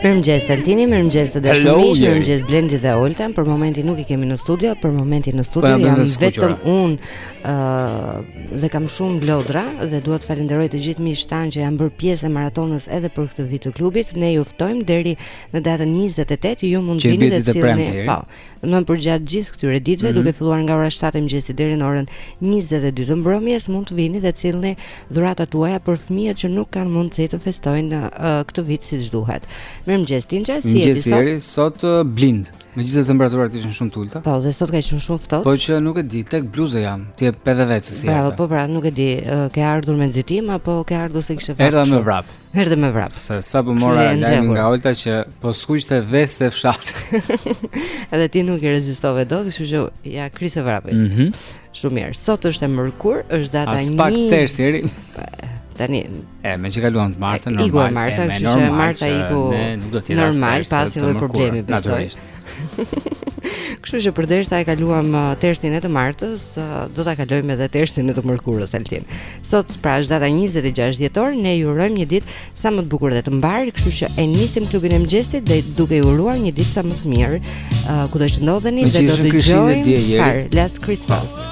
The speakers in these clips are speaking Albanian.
Mirëmëngjes Altin, mirëmëngjes të dashur miq, mirëmëngjes Blendi dhe Olta. Për momentin nuk i kemi në studio, për momentin në studio po, jam vetëm unë ë uh, dhe kam shumë lodra dhe dua të falenderoj të gjithë miqtë tanë që janë bërë pjesë e maratonës edhe për këtë vit të klubit. Ne ju ftojmë deri në datën 28, ju mund të vini dhe të sillni. Po. Domthon përgjatë gjithë këtyre ditëve, mm -hmm. duke filluar nga ora 7 e mëngjesit deri në orën 22 të mbrëmjes, mund të vini dhe të sillni dhuratat tuaja për fëmijët që nuk kanë mundësi të festojnë uh, këtë vit siç duhet. Mirëmëngjes Tinçe, si je sot? Mirëmëngjes, sot uh, Blend. Megjithëse temperaturat ishin shumë të ulëta. Po, dhe sot ka qenë shumë ftohtë. Po çë nuk e di, tek bluza jam. Ti e pe dhe vetë si. Bravo, po pra, nuk e di, uh, ke ardhur me nxitim apo ke ardhur se kishe ftohtë. Erdha me vrap. Erdha me vrap. Se sapo mora lajmin nga Olta që po skuqte vezë fshati. Edhe ti nuk i rezistove dot, kështu që ia krise vrapin. Mhm. Mm Shumë mirë. Sot është e mërkur, është data 1. As pak ters. Tani. E, me që kaluam të martën, normal. Iku e martën, kështu që marta iku. Ne nuk do të jetë normal, pasi edhe problemi besoj. Natyrisht. Kështu që përderisa e kaluam uh, tersin e të martës, uh, do ta kalojmë edhe tersin e të mërkurës Altin. Sot pra është data 26 dhjetor, ne ju urojmë një ditë sa më të bukur dhe të mbarë, kështu që e nisim klubin e mëngjesit dhe duke ju uruar një ditë sa më të mirë, uh, kudo që ndodheni dhe do të dëgjojmë Last Christmas.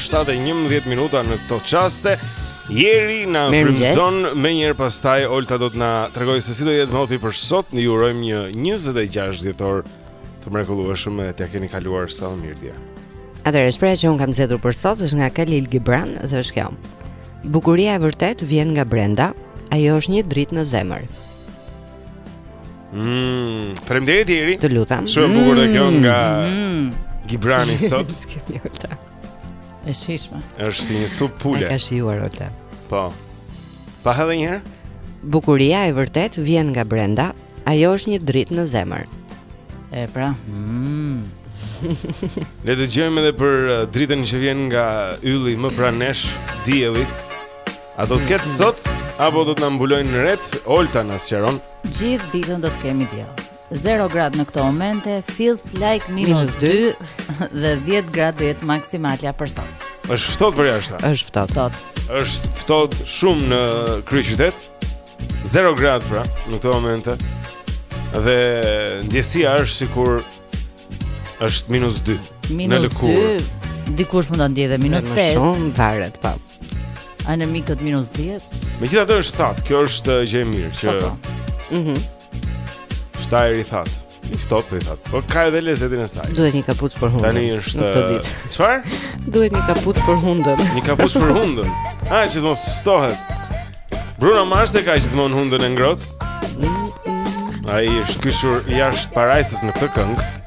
7:11 minuta në këto çaste. Jeri na frymëzon menjëherë pastaj Olta do të na tregojë se si do jetë moti për sot. Ne ju urojmë një 26 dhjetor të mrekullueshëm e t'ia keni kaluar sa më mirë dje. Atëherë shprehja që unë kam zgjedhur për sot është nga Khalil Gibran dhe është kjo. Bukuria e vërtetë vjen nga brenda, ajo është një dritë në zemër. Mmm, faleminderit Jeri. Të lutem. Shumë bukur dhe kjo mm, nga mm. Gibrani sot. E shijshme. Është si një supë pule. E ka shijuar Olta. Po. Pa edhe një herë? Bukuria e vërtetë vjen nga brenda. Ajo është një dritë në zemër. E pra. Mmm. Le të dëgjojmë edhe për uh, dritën që vjen nga ylli më pranë nesh, dielli. A do të ketë sot apo do të na mbulojnë retë? Olta na sqaron. Gjithë ditën do të kemi diell. 0 grad në këto momente, feels like minus 2 dhe 10 grad do jetë maksimalja për sot. Është ftohtë përjashtë. Është ftohtë. Është ftohtë shumë në kryeqytet. 0 grad pra në këto momente. Dhe ndjesia është sikur është minus 2. Minus në lëkurë. 2. Dikush mund ta ndjejë minus 5. Shumë varet pra. Po. A në mikët minus 10? Megjithatë është thatë, kjo është gjë e mirë që... Po, po. Mhm. Është ajër i thatë. I ftohtë por i thatë. Po ka edhe lezetin e saj. Duhet një kapuç për hundën. Tani është... Nuk të ditë. Çfarë? Duhet një kapuç për hundën. Një kapuç për hundën. A, që të mos ftohet. Bruno Mars e ka gjithmonë hundën e ngrohtë. Mm, mm. Ai është kyçur jashtë parajsës në këtë këngë.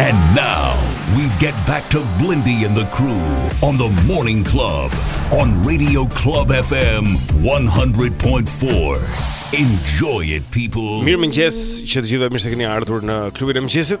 And now we get back to Blendi and the crew on the Morning Club on Radio Club FM 100.4. Enjoy it people. Mirëmëngjes të gjithëve mirë se keni ardhur në klubin e mëngjesit.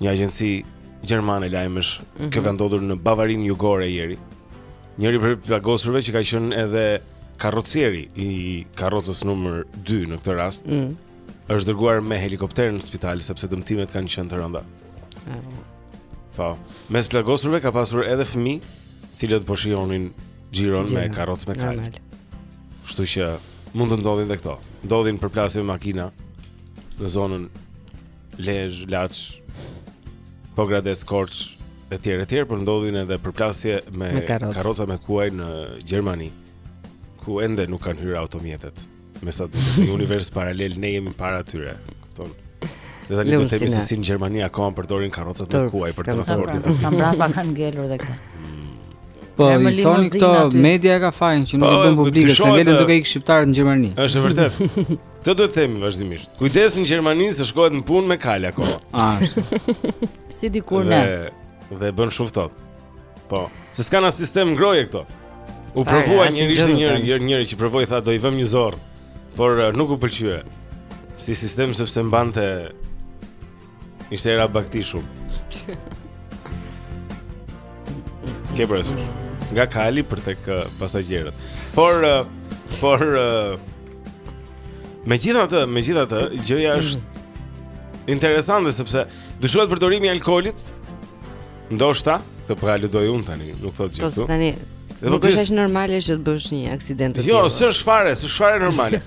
një agjenci gjermane lajmësh mm -hmm. kjo ka ndodhur në Bavarinë jugore ieri. Njëri prej plagosurve që ka qenë edhe karrocieri i karrocës numër 2 në këtë rast. Mm. Është dërguar me helikopter në spital sepse dëmtimet kanë qenë të rënda. Mm. Po. Mes plagosurve ka pasur edhe fëmijë, të cilët po shijonin xhiron me karrocë me kal. Kështu që mund të ndodhin edhe këto. Ndodhin përplasje me makina në zonën Lezhë, Laç, Pogradec, Korçë, e tjerë e tjerë, por ndodhin edhe përplasje me, me karroca me kuaj në Gjermani, ku ende nuk kanë hyrë automjetet. Me sa duket, një univers paralel ne jemi para tyre. Kupton? Dhe tani do të themi se si në Gjermani akoma përdorin karrocat me kuaj për transportin. Pra, sa mbrapa kanë ngelur dhe këta. Po, i thonë këto media ka fajin që nuk po, e bën publike, se ngelen duke ikë shqiptarët në Gjermani. Është e vërtetë. Këtë duhet të themi vazhdimisht. Kujdes në Gjermani se shkohet në punë me kal akoma. Ashtu. si dikur ne. Dhe dhe bën shumë ftohtë. Po, se s'kan as sistem ngrohjeje këto. U provua një ishte një një njëri që provoi tha do i vëmë një zorrë, por uh, nuk u pëlqye. Si sistem sepse mbante Ishte era bagëti shumë. Ke parasysh? Nga kali për tek uh, pasagjerët. Por uh, por uh, megjithatë, megjithatë, gjëja mm. është interesante sepse dyshohet përdorimi i alkoolit. Ndoshta, të paraqes unë tani, nuk thotë gjë po, këtu. Po tani. Nuk është as normale që të bësh një aksident të jo, tillë. Jo, s'është fare, s'është fare normale.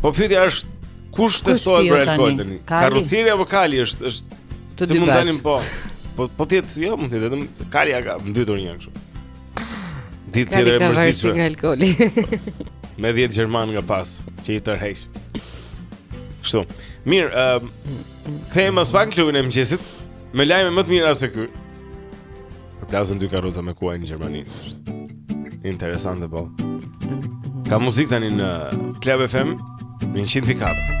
Po pyetja është kush testohet për alkool tani? Karrocieri apo kali është është të dy bashkë. Mund po. Po po ti jo mund të vetëm kali ia ka mbytur një kështu. Ditë tjetër e mërzitshme. Kali ka alkooli. Me 10 gjerman nga pas që i tërheq. Kështu. Mirë, ë uh, kthehemi pas pak klubin e mëngjesit me lajme më të mira se ky. Përplasen dy karroca me kuaj në Gjermani. Interesante po. Ka muzikë tani në Club FM 104.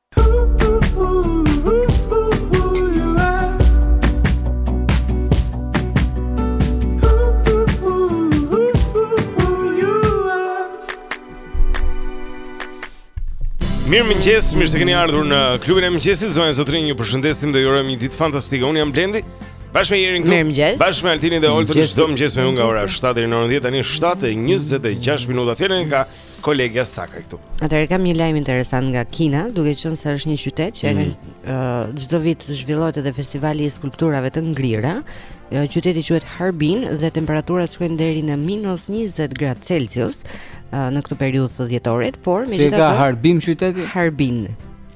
Mirëmëngjes, mirë se keni ardhur në klubin e mëngjesit zonja zotërinj, ju përshëndesim dhe ju urojmë një ditë fantastike Unë jam Blendi, bashkë me Jerin këtu Mirëmëngjes Bashkë me Altinin dhe Oltën çdo mëngjes me ju nga ora 7 deri në 10 Tani 7 e 26 minuta Fjalën e ka kolegja Sakaj këtu. Atëherë kam një lajm interesant nga Kina, duke qenë se është një qytet që mm. çdo uh, vit zhvillohet edhe festivali i skulpturave të ngrira. Uh, qyteti quhet Harbin dhe temperaturat shkojnë deri në -20 gradë Celsius uh, në këtë periudhë të dhjetorit, por megjithatë Si e ka Harbin qyteti? Harbin.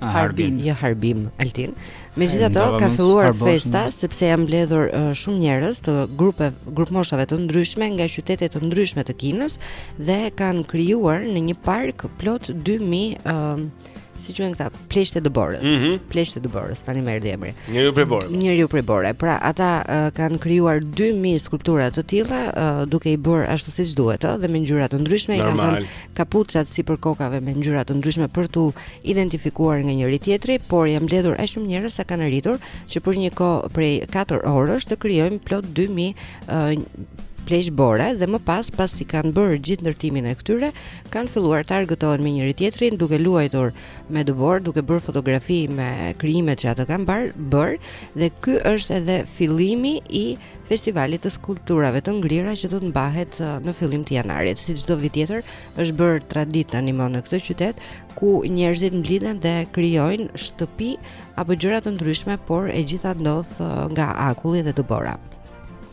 Ah, Harbin, jo Harbin, Altin. Megjithatë, ka filluar festa sepse janë mbledhur uh, shumë njerëz të grupe grupmoshave të ndryshme nga qytete të ndryshme të Kinës dhe kanë krijuar në një park plot 2000 uh, si quhen këta pleqtë e dëborës. Mm -hmm. Pleqtë e dëborës tani më erdhi emri. Njeriu prej bore. Njeriu prej bore. Pra ata uh, kanë krijuar 2000 skulptura të tilla uh, duke i bërë ashtu siç duhet, ëh, dhe me ngjyra të ndryshme, i kanë kapuçat sipër kokave me ngjyra të ndryshme për t'u identifikuar nga njëri-tjetri, por janë mbledhur aq shumë njerëz sa kanë arritur që për një kohë prej 4 orësh të krijojmë plot 2000 pleq bore dhe më pas pasi kanë bërë gjithë ndërtimin e këtyre, kanë filluar të argëtohen me njëri-tjetrin duke luajtur me dëborë, duke bërë fotografi me krijimet që ata kanë bërë dhe ky është edhe fillimi i festivalit të skulpturave të ngrira që do të mbahet uh, në fillim të janarit, si çdo vit tjetër, është bërë traditë tanimë në këtë qytet ku njerëzit mblidhen dhe krijojnë shtëpi apo gjëra të ndryshme, por e gjitha ndodh uh, nga akulli dhe dëbora.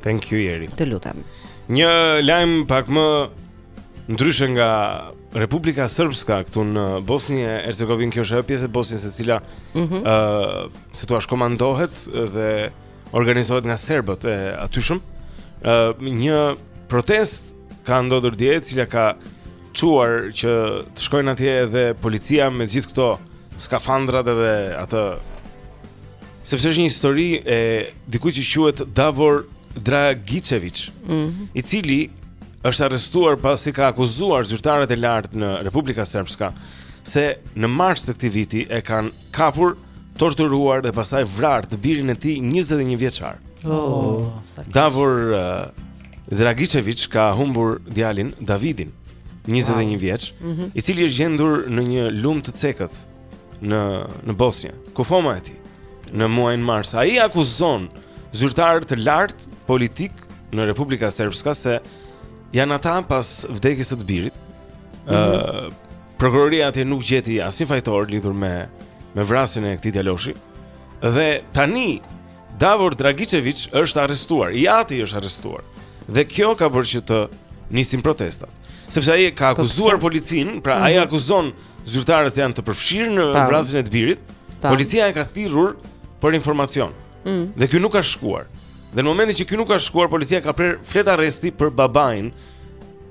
Thank you Jeri. Të lutem. Një lajm pak më ndryshe nga Republika Srpska këtu në Bosnjë e Hercegovinë, kjo është ajo pjesë e Bosnjës e cila ëh mm -hmm. uh, si thua komandohet dhe organizohet nga serbët e atyshëm. ëh uh, një protestë ka ndodhur dje, e cila ka çuar që të shkojnë atje edhe policia me gjithë këto skafandrat edhe atë sepse është një histori e dikujt që quhet Davor Dragicevic, mm -hmm. i cili është arrestuar pasi ka akuzuar zyrtarët e lartë në Republika Srpska se në mars të këtij viti e kanë kapur, torturuar dhe pastaj vrarë të birin e tij 21 vjeçar. Oh, Davor uh, Dragicevic ka humbur djalin Davidin, 21 vjeç, mm -hmm. i cili është gjendur në një lumë të cekët në në Bosnjë. Kufoma e tij në muajin mars. Ai akuzon zyrtarë të lartë politik në Republika Srpska se janë ata pas vdekjes së të birit. Ëh, mm -hmm. uh, Prokuroria atje nuk gjeti asnjë fajtor lidhur me me vrasjen e këtij djaloshi. Dhe tani Davor Dragicevic është arrestuar, i ati është arrestuar. Dhe kjo ka bërë që të nisin protestat. Sepse ai ka po, akuzuar po, policinë, pra mm -hmm. ai mhm. akuzon zyrtarët se janë të përfshirë në vrasjen e të birit. Policia e ka thirrur për informacion. Mm. Dhe ky nuk ka shkuar. Dhe në momentin që ky nuk ka shkuar, policia ka prerë fletë arresti për babain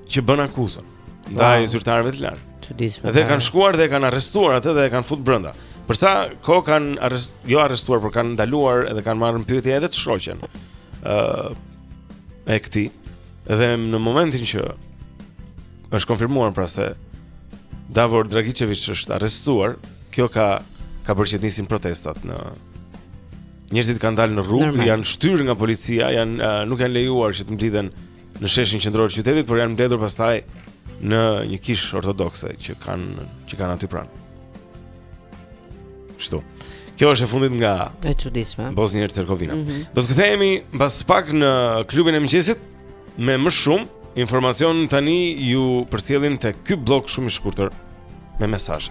që bën akuzën. ndaj wow. zyrtarëve të lartë. Çuditshme. Dhe kanë shkuar dhe kanë arrestuar atë dhe e kanë fut brenda. Për sa kohë kanë arrest, jo arrestuar, por kanë ndaluar edhe kanë marrë në pyetje edhe të shoqen. ë uh, e këtij dhe në momentin që është konfirmuar pra se Davor Dragicevic është arrestuar, kjo ka ka bërë që të nisin protestat në njerëzit kanë dalë në rrugë, janë shtyrë nga policia, janë uh, nuk janë lejuar që të mblidhen në sheshin qendror të qytetit, por janë mbledhur pastaj në një kishë ortodokse që kanë që kanë aty pranë. Kështu. Kjo është e fundit nga e çuditshme. Bosnia Hercegovina. Mm -hmm. Do të kthehemi mbas pak në klubin e mëngjesit me më shumë informacion tani ju përcjellim te ky bllok shumë i shkurtër me mesazhe.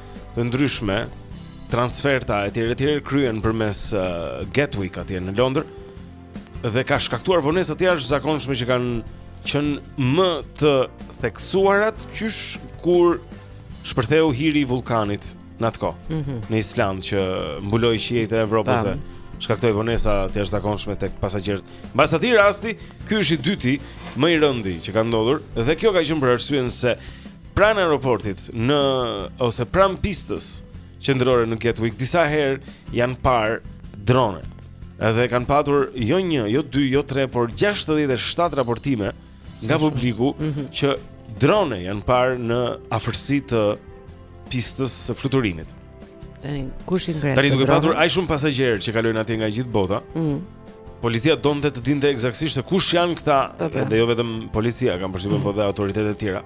të ndryshme, transferta etj etj kryhen përmes uh, Gatwick atje në Londër dhe ka shkaktuar vonesa të jashtëzakonshme që kanë qenë më të theksuarat qysh kur shpërtheu hiri i vullkanit në atë kohë mm -hmm. në Islandë që mbuloi qiejt e Evropës dhe shkaktoi vonesa të jashtëzakonshme tek pasagjerët. Mbas atij rasti, ky është i dyti më i rëndi që ka ndodhur dhe kjo ka qenë për arsyen se pranë aeroportit në ose pranë pistës qendrore në Gatwick disa herë janë parë drone. Edhe kanë patur jo një, jo dy, jo tre, por 67 raportime nga publiku mm -hmm. që drone janë parë në afërsi të pistës së fluturimit. Tani kush i ngre? Tani duke patur aq shumë pasagjerë që kalojnë atje nga gjithë bota. Mm. Policia donte të dinte eksaktësisht se kush janë këta, po, po. dhe jo vetëm policia, kam përshtypjen po dhe autoritetet e tjera.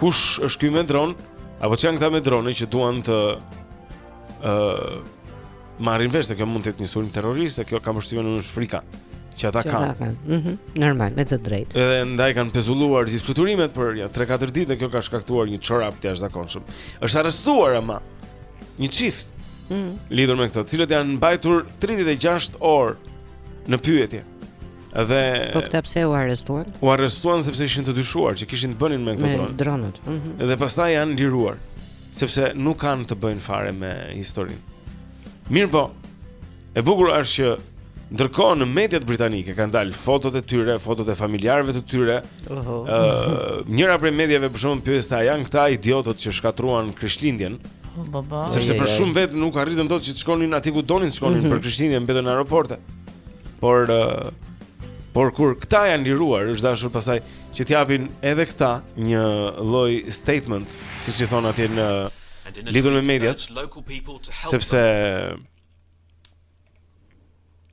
Kush është ky me dron? Apo ç'janë këta me drone që duan të ë uh, marrin vesh se kjo mund të jetë një sulm terrorist, se kjo kam përshtypjen është frika që ata kanë. Ëh, mm -hmm. normal, me të drejtë. Edhe ndaj kanë pezulluar gjithë fluturimet për nja 3-4 ditë dhe kjo ka shkaktuar një çorap të jashtëzakonshëm. Është arrestuar ama një çift Mm. Lidhur me këto, të cilët janë mbajtur 36 orë në pyetje. Dhe Po këta pse u arrestuan? U arrestuan sepse ishin të dyshuar që kishin të bënin me këto drone. Me dronët. Mm -hmm. Dhe pastaj janë liruar sepse nuk kanë të bëjnë fare me historinë. Mirëpo, e bukura është që Ndërkohë në mediat britanike kanë dalë fotot e tyre, fotot e familjarëve të tyre. Ëh, uh -huh. uh, njëra prej mediave për shembull pyeste a janë këta idiotët që shkatërruan Krishtlindjen. Po, po, po. Sepse për shumë vetë nuk arritën dot që të shkonin aty ku donin të shkonin mhm. për Krishtlindjen, mbetën në aeroporte. Por uh, por kur këta janë liruar, është dashur pastaj që të japin edhe këta një lloj statement, siç i thonë atje, lidhur me mediat. Sepse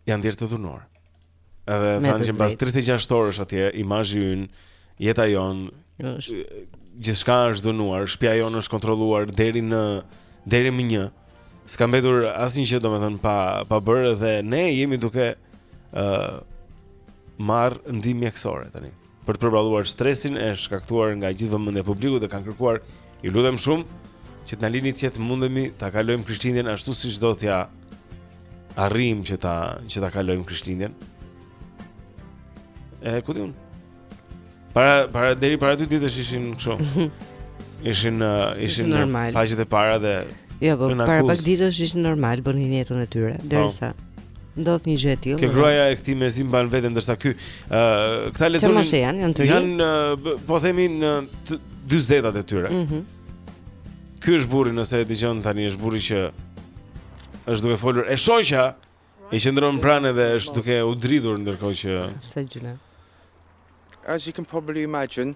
Janë ndjerë të dhunuar. Edhe thanë që pas 36 orësh atje imazhi ynë, jeta jonë, gjithçka është dhunuar, shtëpia jonë është kontrolluar deri në deri më një. S'ka mbetur asnjë gjë domethënë pa pa bërë dhe ne jemi duke ë uh, marrë ndihmë mjekësore tani. për të përballuar stresin e shkaktuar nga gjithë vëmendja e publikut dhe kanë kërkuar, ju lutem shumë, që të na lini të mundemi ta kalojmë Krishtlindjen ashtu siç do t'ia arrijmë që ta që ta kalojmë Krishtlindjen. E kupton? Para para deri para dy ditësh ishin kështu. Ishin uh, ishin në faqet e para dhe Jo, po para pak ditësh ishin normal, bënin jetën e tyre, po. derisa Ndodh një gjë e tillë. Kë gruaja e këtij mezi mban veten ndërsa ky ë uh, këta lexojnë. Çfarë janë janë të rinj? Janë uh, po themi në 40-tat e tyre. Mhm. Mm ky është burri nëse e dëgjon tani është burri që është duke folur. E shoqja i qëndron pranë dhe është duke u dridhur ndërkohë që Sa gjynah. As you can probably imagine,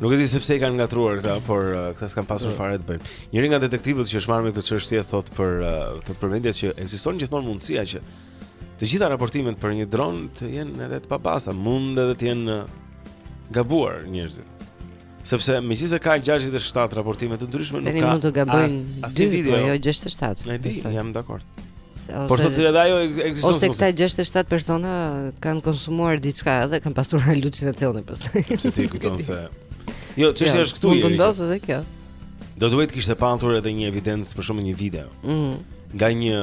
Nuk e di se pse i kanë ngatërruar këta, por uh, këta s'kanë pasur po. fare të bëjnë. Njëri nga detektivët që është marrë me këtë çështje thotë për uh, thotë për mediat që ekziston gjithmonë mundësia që të gjitha raportimet për një dron të jenë edhe të pabaza, mund edhe të jenë uh, gabuar njerëzit. Sepse megjithëse ka 67 raportime të ndryshme, nuk ka. Se mund të gabojnë 2, po jo 67. E di, jam dakord. Por sot edhe ajo ekziston. Ose këta 67 persona kanë konsumuar diçka edhe kanë pasur halucinacione pastaj. Sepse ti kujton se Jo, ç'është jo, është këtu. Mund të ndodhë edhe kjo. Do duhet të kishte patur edhe një evidencë për shembull një video. Ëh. Mm. Nga një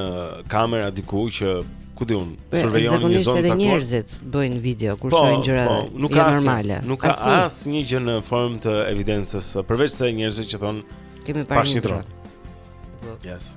kamera diku që ku diun, survejon një zonë të njerëzit bëjnë video kur po, shohin gjëra po, nuk ka normale. Nuk ka asnjë gjë në formë të evidencës, përveç se njerëzit që thon kemi parë një dron. Yes.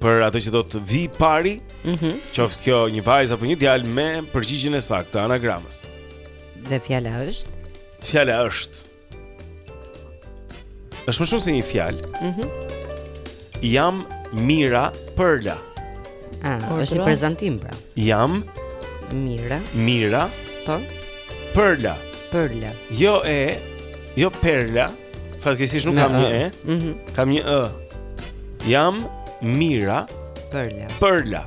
për atë që do të vi pari, mm -hmm. qoftë kjo një vajzë apo një djalë me përgjigjen e saktë të anagramës. Dhe fjala është? Fjala është. Është më shumë se një fjalë. Mhm. Mm Jam Mira Perla. Ah, është një prezantim pra. Jam Mira. Mira. Po. Përla. Përla. Jo e, jo Perla. Fatkeqësisht nuk kam një e. Mhm. Kam një ë. Jam Mira Përla. Përla.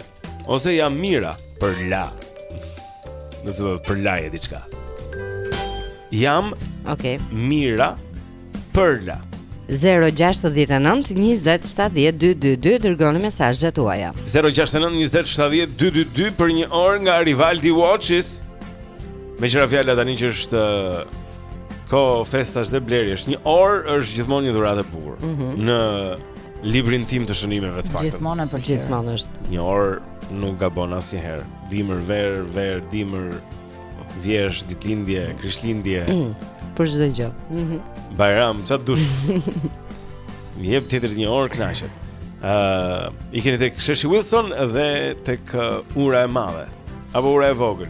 Ose jam Mira Përla. Nëse do të përlaje diçka. Jam Okej. Okay. Mira Përla. 0-6-19-27-12-22 Dërgoni mesazhet tuaja 0-6-19-27-12-22 Për një orë nga Rivaldi Watches Meqë ra fjala tani që është Kohë festash dhe blerjesh një orë është gjithmonë një dhuratë e bukur. Mm -hmm. Në librin tim të shënimeve të paktën. Gjithmonë për gjithmonë është. Një orë nuk gabon asnjëherë. Dimër, verë, verë, dimër, vjeshtë, ditëlindje, krishtlindje. Mm, për çdo gjë. Mhm. Mm Bajram, çat duash. I jep tjetrit një orë kënaqet. Ëh, uh, i keni tek Sheshi Wilson dhe tek uh, Ura e Madhe apo Ura e Vogël.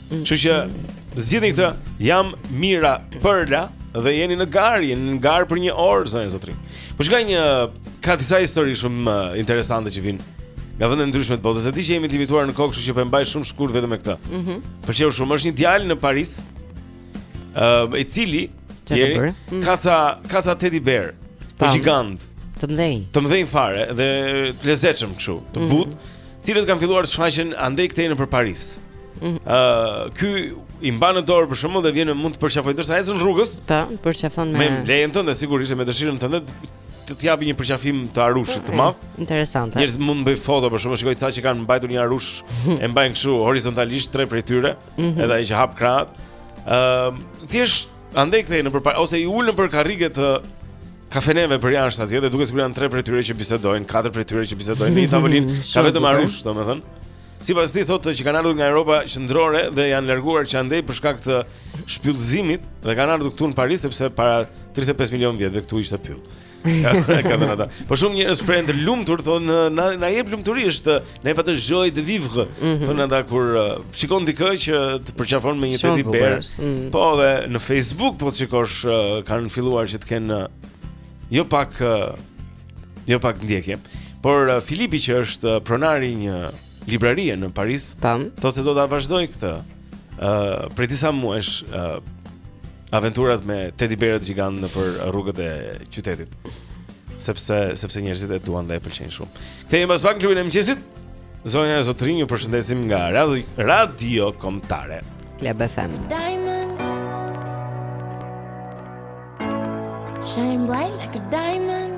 Kështu që zgjidhni këtë, jam Mira Përla dhe jeni në garë, jeni në garë për një orë zonja zotërinj. Po shkoj një ka disa histori shumë uh, interesante që vijnë nga vende të ndryshme të botës. E di që jemi të limituar në kohë, kështu që po e mbaj shumë shkurt vetëm me këtë. Mhm. Mm Pëlqeu shumë, është një djalë në Paris. Ë, uh, i cili jeri, mm. ka ca ka ca teddy bear, po gigant. Të mëdhenj. Të mëdhenj fare dhe të lezetshëm kështu, të mm. butë. cilët kanë filluar të shfaqen andej këtej nëpër Paris. Ëh, mm -hmm. ky i mban në dorë për shembull dhe vjen mund të të përqafojë ndërsa ecën rrugës. Po, përqafon me Me lejen tënde sigurisht me dëshirën tënde të të japi një përqafim të arushit të madh. Interesante. Njerëz mund të bëjnë foto për shembull, shikoj ca që kanë mbajtur një arush e mbajnë kështu horizontalisht tre prej tyre, mm -hmm. edhe ai që hap krahët. Ëh, uh, thjesht Andej këtej nëpër pa ose i ul nëpër karrige të kafeneve përjashta atje dhe duket sikur janë tre prej tyre që bisedojnë, katër prej tyre që bisedojnë në një tavolinë, ka vetëm arush, domethënë. Sipas tij thotë që kanë ardhur nga Europa qendrore dhe janë larguar që andej për shkak të shpyllëzimit dhe kanë ardhur këtu në Paris sepse para 35 milionë vjetëve këtu ishte pyll. Ka thënë ata. Po shumë njerëz shprehen të lumtur, thonë na na jep lumturi është na jep atë joie de vivre. Mm -hmm. Thonë ata kur uh, shikon dikë që të përqafon me një teddy bear. Mm -hmm. Po dhe në Facebook po shikosh uh, kanë filluar që të kenë uh, jo pak uh, jo pak ndjekje. Por uh, Filipi që është uh, pronari i një librarie në Paris. Tam. Thotë se do ta vazhdojë këtë. Ë uh, prej disa muajsh ë uh, aventurat me Teddy Bearët që kanë nëpër rrugët e qytetit. Sepse sepse njerëzit e duan dhe e pëlqejnë shumë. Kthehemi pas pak klubin e mëngjesit. Zonja e zotërinj ju përshëndesim nga Radio, radio Kombëtare. Club FM. Diamond. Shine bright like a diamond.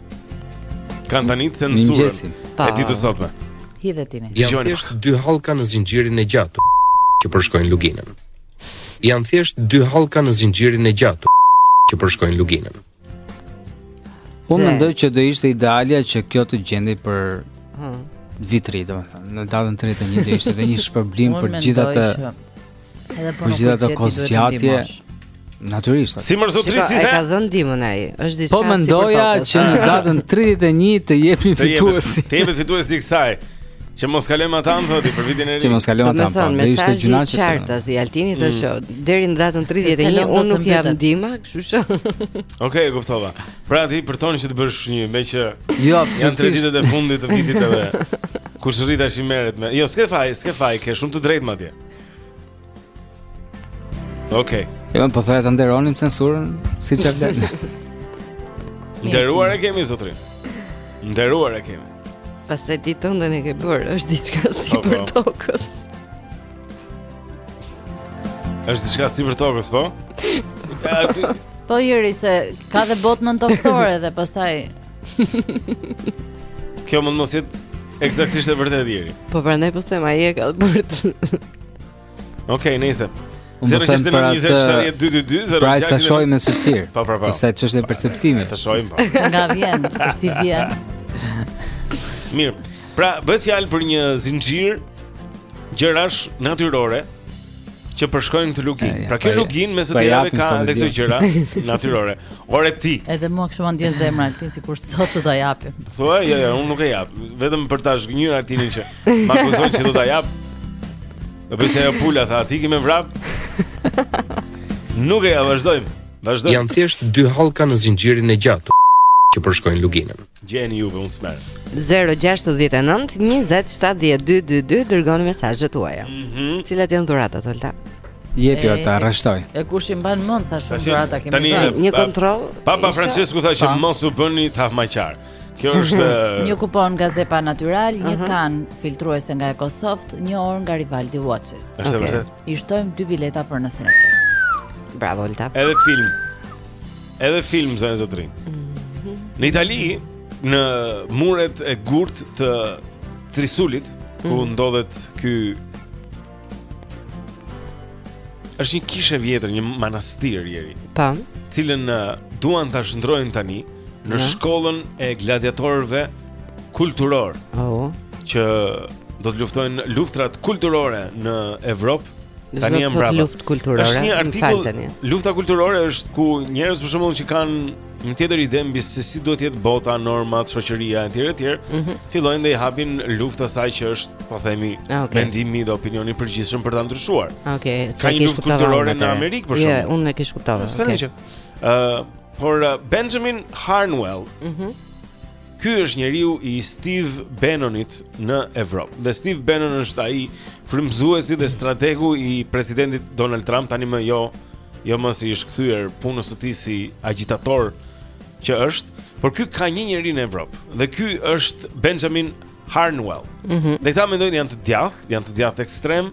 Kanë tani censurën e ditës së sotme. Hidhetini. Janë thjesht dy hallka në zinxhirin e gjatë që përshkojnë luginën. Janë thjesht dy hallka në zinxhirin e gjatë që përshkojnë luginën. Unë mendoj që do ishte idealja që kjo të gjendej për hmm. Vit të Ri, domethënë, në datën 31 do ishte dhe një shpërblim për gjithë atë Edhe po nuk gjet ti duhet të ndihmosh. Natyrisht. Si mo zotëri si the? Ka dhënë ndihmën ai. Është diçka. Po mendoja që në datën 31 të jepet fituesi. Të jepet fituesi i kësaj. Që mos kalojmë matanë thotë për vitin e ri. Që mos kalojmë matanë. Do ishte gjynah që qartas i Altini thotë mm. që deri në datën 31 unë nuk jap ndihma, kështu që. Okej, kuptova. Pra ti përton që të bësh një me që Jo, absolutisht. Janë 3 ditët e fundit të vitit edhe. Kush rri tashi merret me. Jo, s'ke faj, s'ke faj, ke shumë të drejtë madje. Okej. Okay. Jo, po thoja ta nderonim censurën siç e vlen. Nderuar e kemi zotëri. Nderuar e kemi. Pastaj ti tëndën e ke bërë, është diçka po, sipër po. tokës. Është diçka sipër tokës, po? Po Jeri se ka dhe botë nëntokësore dhe pastaj Kjo mund mos jetë ekzaktësisht e vërtetë Jeri. Po prandaj po them ai e ka bërë. Okej, okay, nejse. Unë po them për atë Pra ta shohim më subtil Pa, pra, pra Se çështje perceptimi Ta shohim, po po. Nga vjen, se si vjen Mirë Pra, bëhet fjalë për një zinxhir gjërash natyrore që përshkojnë këtë luginë. Pra kjo luginë mes të tjerave ka edhe këto gjëra natyrore. Ore ti. Edhe mua kështu ma ndjen zemra Altin sikur sot do ta japim. Thuaj, jo, jo, unë nuk e jap. Vetëm për ta zhgënjyer Altinin që më akuzon që do ta jap. Do bëjë vezë pula tha, t'ikim me vrap. Nuk e ja vazhdojmë. Vazhdojmë. Janë thjesht dy hallka në zinxhirin e gjatë që përshkojnë luginën. Gjeni juve unë s'marr 069 20 70 222 Dërgoni mesazhet tuaja mm -hmm. Cilat janë dhuratat Olta Jepi Olta rreshtoji E kush i mban mund sa shumë dhurata kemi tani, pa, Një kontrol Papa isha, Francesku tha që mos u bëni tamahqarë Kjo është një kupon nga Zepa Natural, një uh -huh. kanë filtruese nga EcoSoft, një orë nga Rivaldi Watches. Është okay. vërtet. I shtojmë dy bileta për në Cineplex. Bravo Olta. Edhe film. Edhe film zonjë zotri. Mhm. Në Itali, në muret e gurta të Trisulit, ku mm -hmm. ndodhet ky është një kishë e vjetër, një manastir i hershëm. Po. Të cilën uh, duan ta shndërrojnë tani në ja. shkollën e gladiatorëve kulturorë. Oh. Që do të luftojnë luftrat kulturore në Evropë. Tani janë prapa. Luftë kulturore. Është një artikull. Lufta kulturore është ku njerëz për shembull që kanë një tjetër ide mbi se si duhet të jetë bota, normat, shoqëria etj etj, mm -hmm. fillojnë dhe i hapin luftë asaj që është, po themi, ah, okay. mendimi dhe opinioni i përgjithshëm për ta ndryshuar. Okej. Okay. Ka një luftë kulturore në Amerikë për shembull. Jo, unë e kish kuptuar. Ëh, okay. uh, por uh, Benjamin Harnwell, mm -hmm. Ky është njeriu i Steve Bannonit në Evropë. Dhe Steve Bannon është ai frymëzuesi dhe strategu i presidentit Donald Trump tani më jo jo më si është kthyer punës së tij si agjitator që është, por ky ka një njeri në Evropë dhe ky është Benjamin Harnwell. Mm -hmm. Dhe këta mendojnë janë të djathtë, janë të djathtë ekstrem,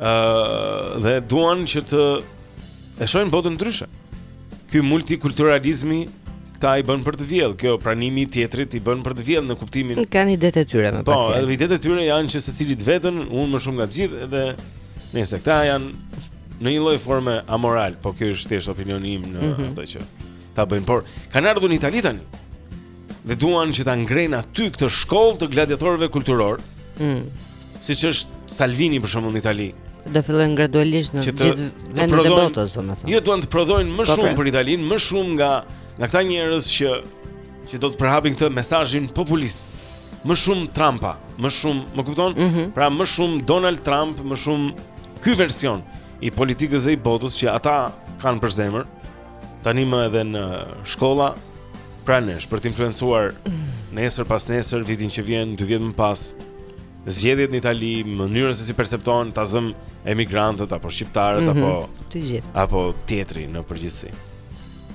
ë uh, dhe duan që të e shohin botën ndryshe. Ky multikulturalizmi Këta i bën për të vjellë, kjo pranimi i tjetrit i bën për të vjellë në kuptimin. I kanë idetë e tyre më po, pak. Po, edhe idetë e tyre janë që secili të vetën, unë më shumë nga të gjithë dhe në ese këta janë në një lloj forme amoral, po kjo është thjesht opinioni im në mm -hmm. ato që këta bëjnë, por kanë ardhur në Itali tani. Dhe duan që ta ngrenë aty këtë shkollë të gladiatorëve kulturorë. Mm. Siç është Salvini për shembull në Itali. Do fillojnë gradualisht në gjithë vendet e botës, domethënë. Jo duan të prodhojnë më po, shumë pra. për Italinë, më shumë nga nga këta njerëz që që do të përhapin këtë mesazhin populist. Më shumë Trumpa, më shumë, më kupton? Mm -hmm. Pra më shumë Donald Trump, më shumë ky version i politikës dhe i botës që ata kanë për zemër. tani më edhe në shkolla pranë nesh për të influencuar mm. nesër pasnesër vitin që vjen dy vjet më pas zgjedhjet në Itali, mënyrën se si perceptohen ta zëmë emigrantët apo shqiptarët mm -hmm. apo të gjithë. Apo tjetri në përgjithësi.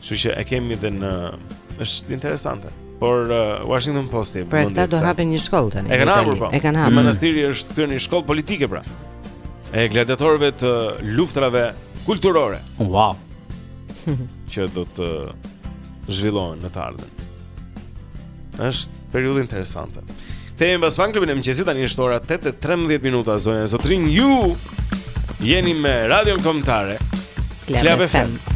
Kështu që e kemi edhe ne është interesante. Por uh, Washington Post e pra, do hapin një shkollë tani. E kanë hapur po. E kanë hapur. Manastiri është kthyer një shkollë politike pra. E gladiatorëve të luftërave kulturore. Wow. që do të zhvillohen në të ardhmen. Është periudhë interesante. Kthehemi pas pak në klubin e mëngjesit tani është ora 8:13 minuta zonja zotërinj ju jeni me Radion Kombëtare Club FM.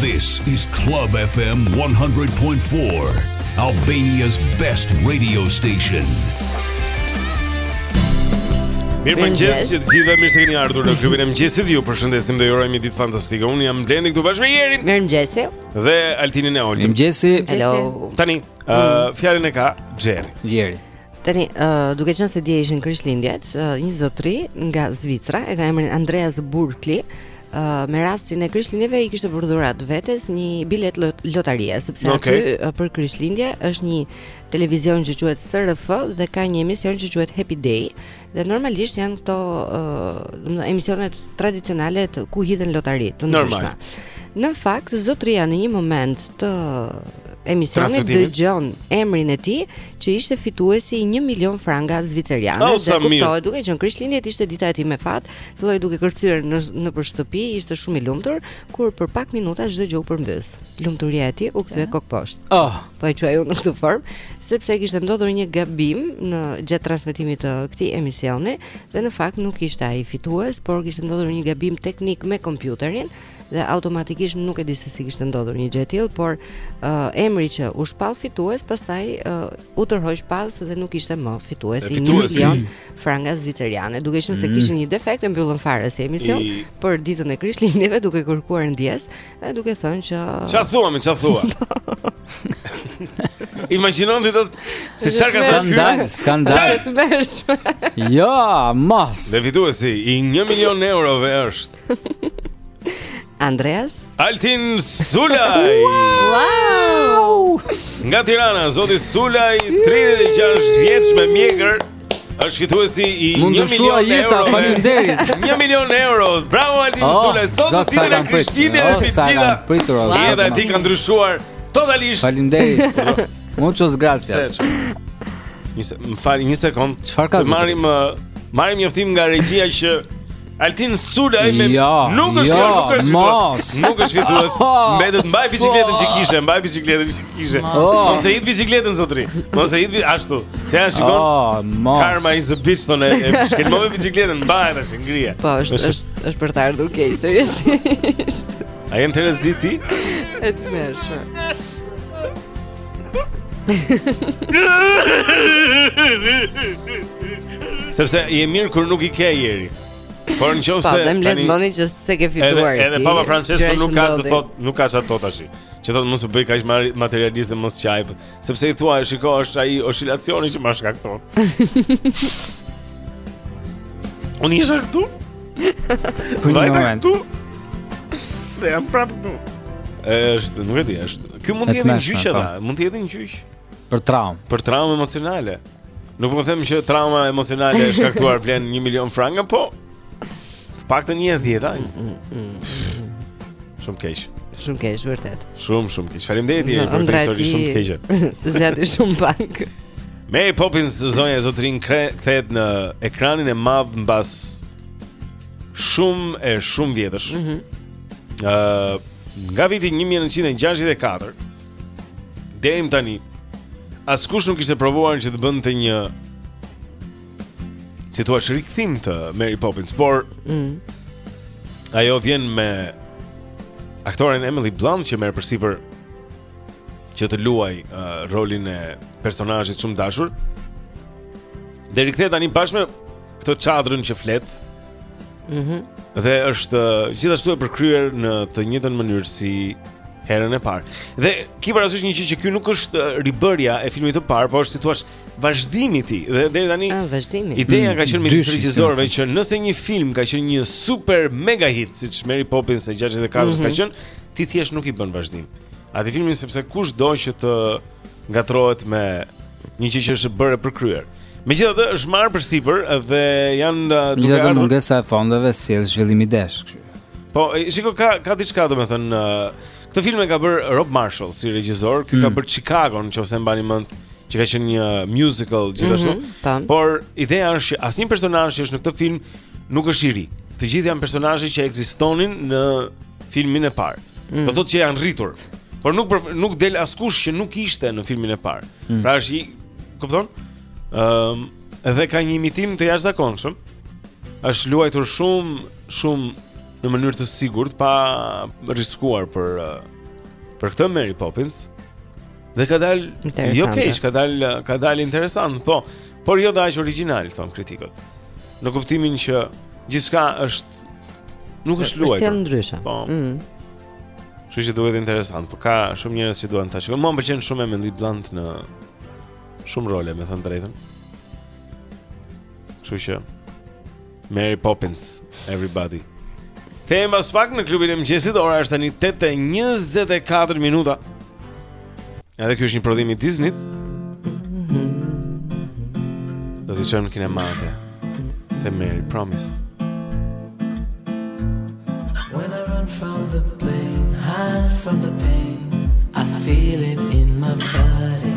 This is Club FM 100.4, Albania's best radio station. Mirëmëngjes të gjithëve mirë se keni ardhur në klubin e mëngjesit Ju përshëndesim dhe ju urojmë një ditë fantastike Unë jam Blendi këtu bashkë me Xherin Mirëmëngjesi Dhe Altinin e Oltën Mirëmëngjesi Hello Tani, uh, mm. fjalën e ka Xheri Xheri Tani, uh, duke qenë se dje ishin Krishtlindjet, uh, një zotëri nga Zvicra e ka emrin Andreas Burkli, uh, me rastin e Krishtlindjeve i kishte bërë dhuratë vetes një biletë lot lotarie, sepse okay. aty uh, për Krishtlindje është një televizion që quhet SRF dhe ka një emision që quhet Happy Day, Dhe normalisht janë këto, domethënë emisionet tradicionale ku hidhen lotari të ndryshme. Në fakt, zotëria në një moment të emisionit dëgjon emrin e tij që ishte fituesi i 1 milion franga zviceriane oh, dhe kuptohet duke qenë Krishtlindjet ishte dita e tij me fat, filloi duke kërcyer në nëpër shtëpi, ishte shumë i lumtur, kur për pak minuta çdo gjë u përmbys. Lumturia e tij u kthye kokëposhtë. Oh. po e quaj unë në këtë formë, sepse kishte ndodhur një gabim në gjatë transmetimit të këtij emisioni dhe në fakt nuk ishte ai fitues, por kishte ndodhur një gabim teknik me kompjuterin dhe automatikisht nuk e di se si kishte ndodhur një gjë e tillë, por uh, emri që u shpall fitues, pastaj uh, u tërhoq pas dhe nuk ishte më fitues i 1 milion franga zviceriane, duke qenë se mm. kishin një defekt e mbyllën fare si emision për ditën e Krishtlindjeve duke kërkuar ndjesë dhe duke thënë që Ça thua më, ça thua? Imagjinon ti do se çfarë ka skandal, skandal. Çfarë të marrësh? Jo, mos. Dhe fituesi i 1 milion eurove është Andreas Altin Sulaj. Wow! Nga Tirana, zoti Sulaj, 36 vjeç me mjekër. Është fituesi i 1 milion euro. Jeta, faleminderit. 1 milion euro. Bravo Altin oh, Sulaj. Sot do të jemi Krishtlindje dhe Fiçida. Jeta e tij ka ndryshuar totalisht. Faleminderit. Muchas gracias. Një se, më falni një sekondë. Çfarë ka? Marrim marrim njoftim nga regjia që Altin Sulaj me jo, nuk është jo, nuk është mos. Nuk është fitues. Mbetet mbaj biçikletën që kishe, mbaj biçikletën që kishe. Oh. Mos e hidh biçikletën zotri. Mos e hidh ashtu. Se ja shikon. Oh, mos. Karma is a bitch thonë. Shkelm biçikletën, mbaj tash ngrije. Po, është është është për të ardhur keq, seriozisht. A je në terezi ti? E tmerrshme. Sepse je mirë kur nuk i ke ieri. Por në qofë se... Pa, dhe më letë mëni që se ke fituar e ti. Edhe Papa Françesku nuk ka të thotë, nuk ka ça të thotë asgjë. Që thotë, mos u bëj kaq materialist dhe mos qaj. Se si thua, e shiko, është ai oshilacioni që më shkaktoi. Unë isha këtu? Për një moment. Këtu? Dhe jam prapë këtu. Është, nuk e di, është. Ky mund të jetë një gjyq ata, po. mund të jetë një gjyq për traumë, për traumë emocionale. Nuk po them që trauma emocionale e shkaktuar vlen 1 milion franga, po. Të paktën një e dhjeta. Mm, mm, mm, shumë keq. Shumë keq, vërtet. Shumë, shumë keq. Faleminderit jeri për këtë histori shumë të keqe. Të zgjati shumë pak. Mary Poppins zonja e zotërinj kthehet në ekranin e madh mbas shumë e shumë vjetësh. Mhm. Mm Ë uh, nga viti 1964 deri tani askush nuk kishte provuar që të bënte një si thua rikthim të Mary Poppins, por mm. ajo vjen me aktoren Emily Blunt që merr përsipër që të luajë uh, rolin e personazhit shumë të dashur. Dhe rikthehet tani bashkë me këtë çadrën që flet. Mhm. Mm dhe është uh, gjithashtu e përkryer në të njëjtën mënyrë si herën e parë. Dhe ki parasysh një gjë që ky nuk është uh, ribërja e filmit të parë, por është si thua, vazhdimi i tij dhe deri tani ah, vazhdimi. Ideja ka qenë midis regjizorëve që nëse një film ka qenë një super mega hit siç Mary Poppins e 64 ka mhm. qenë, ti thjesht nuk i bën vazhdim atij filmi sepse kush do që të ngatërrohet me një gjë që është bërë e përkryer. Megjithatë është marrë përsipër dhe janë uh, duke ardhur mungesa e fondeve sjell zhvillim idesh. Po, shiko ka ka diçka domethënë uh, Këtë film e ka bërë Rob Marshall si regjisor, ky ka mm. bërë Chicagon, qoftë se e mbani mend, që ka qenë një musical gjithashtu. Mhm, po. Por ideja është që asnjë personazh që është në këtë film nuk është i ri. Të gjithë janë personazhe që ekzistonin në filmin e parë. Mm. Do thotë që janë rritur, por nuk nuk del askush që nuk ishte në filmin e parë. Mm. Pra është i, kupton? Ëm, um, dhe ka një imitim të jashtëzakonshëm. Është luajtur shumë, shumë në mënyrë të sigurt pa riskuar për për këtë Mary Poppins. Dhe ka dal jo keq, ka dal ka dal interesant, po, por jo dhe aq origjinal thonë kritikët. Në kuptimin që gjithçka është nuk është luajtur. Është ndryshe. Po. Mm. Kështu që duket interesant, por ka shumë njerëz që duan ta shikojnë. Mua më pëlqen shumë Emily Blunt në shumë role, me thënë drejtën. Kështu që Mary Poppins, everybody. Kthehemi pas pak në klubin e mëngjesit, ora është tani 8:24 minuta. Edhe ky është një prodhim i Disney-t. Do të shohim në kinematë. Mary Poppins. When I run from the pain, hide from the pain. I feel it in my body.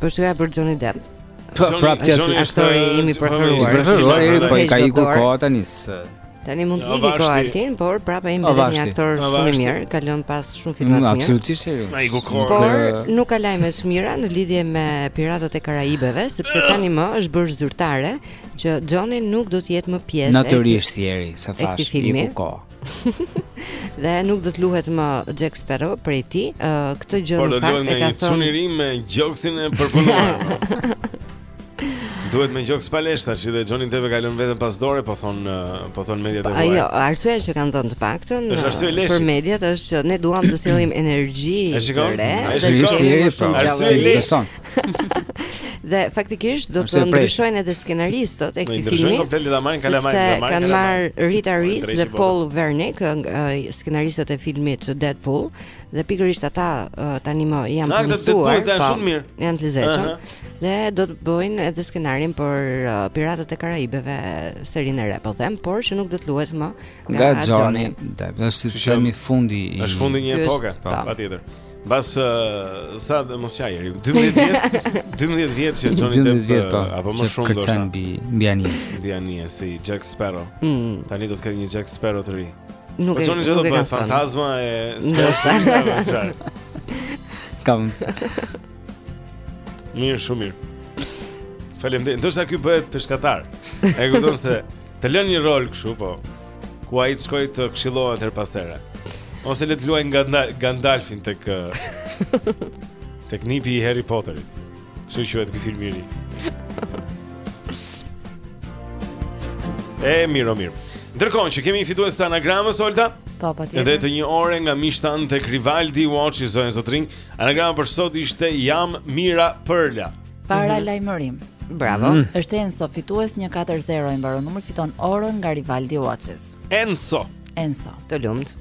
Po shkojmë për Johnny Depp. Po prapë te Johnny është i imi i preferuar. Preferuar, po i ka ikur koha tani. Tani mund të ikë koha Altin, por prapë ai mbetet një aktor shumë i mirë, ka lënë pas shumë filma të mirë. Absolutisht e I iku koha. Por nuk ka lajme të mira në lidhje me Piratët e Karaibeve, sepse tanimë është bërë zyrtare që Johnny nuk do të jetë më pjesë. Natyrisht Eri, sa thashë, i iku koha. dhe nuk do të luhet më Jack Sparrow prej tij uh, Këtë gjë nuk ka të ka thonë Por do të luhet me një çun i ri me gjoksin e përpunuar Duhet me gjoks palestre tash dhe Johnny Depp e ka lënë veten pas dore, po thonë po thonë mediat e huaja. Jo, arsyeja që kanë dhënë të paktën për mediat është që ne duam të sjellim energji të re. E shikon, e shikon. dhe faktikisht do të ndryshojnë edhe skenaristët e këtij filmi. Ndryshojnë komplet ta marrin kalamanë, ta marrin. Kanë marrë Rhett Reese dhe Paul Wernick, skenaristët e filmit Deadpool, dhe pikërisht ata tanimë janë punësuar. Ata janë shumë mirë. Janë të lezetshëm. Dhe do të bëjnë edhe skenarin për Piratët e Karaibeve serinë e re, po them, por që nuk do të luhet më nga Johnny Depp. Është filmi fundi i Është fundi i një epoke, po. patjetër. Pas uh, sa dhe mos qaj Eri 12 vjet 12 vjet që Johnny Depp 12 vjet po uh, Apo më shumë ndoshta Që mbi, mbi anije Mbi anije si Jack Sparrow mm. Tani do të ketë një Jack Sparrow të ri Nuk po e Johnny Depp bëhet fantazma e Ndërsa Kamënc Mirë shumë mirë Faleminderit Ndërsa ky bëhet peshkatar E kupton se T'i lënë një rol kështu po Ku ai të shkojë të këshillohet herë pas here. Ose le të luajë Gandalfin tek tek nipi i Harry Potterit. Kështu quhet ky film i ri. E mirë, o mirë. Ndërkohë që kemi një fitues të anagramës, Olta. Po, patjetër. Edhe të një ore nga Mishta tek Rivaldi Watch zonjën a zotërinë. Anagrama për sot ishte Jam Mira Perla. Para mhm. lajmërim. Bravo. Mm. Është Enso fitues 140 i mbaron numri, fiton orën nga Rivaldi Watches. Enso. Enso. Të lumt.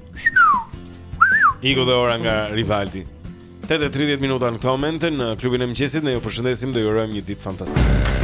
Iku dhe ora nga Rivaldi. 8:30 minuta në këto momente në klubin e mëngjesit ne ju përshëndesim dhe ju urojmë një ditë fantastike.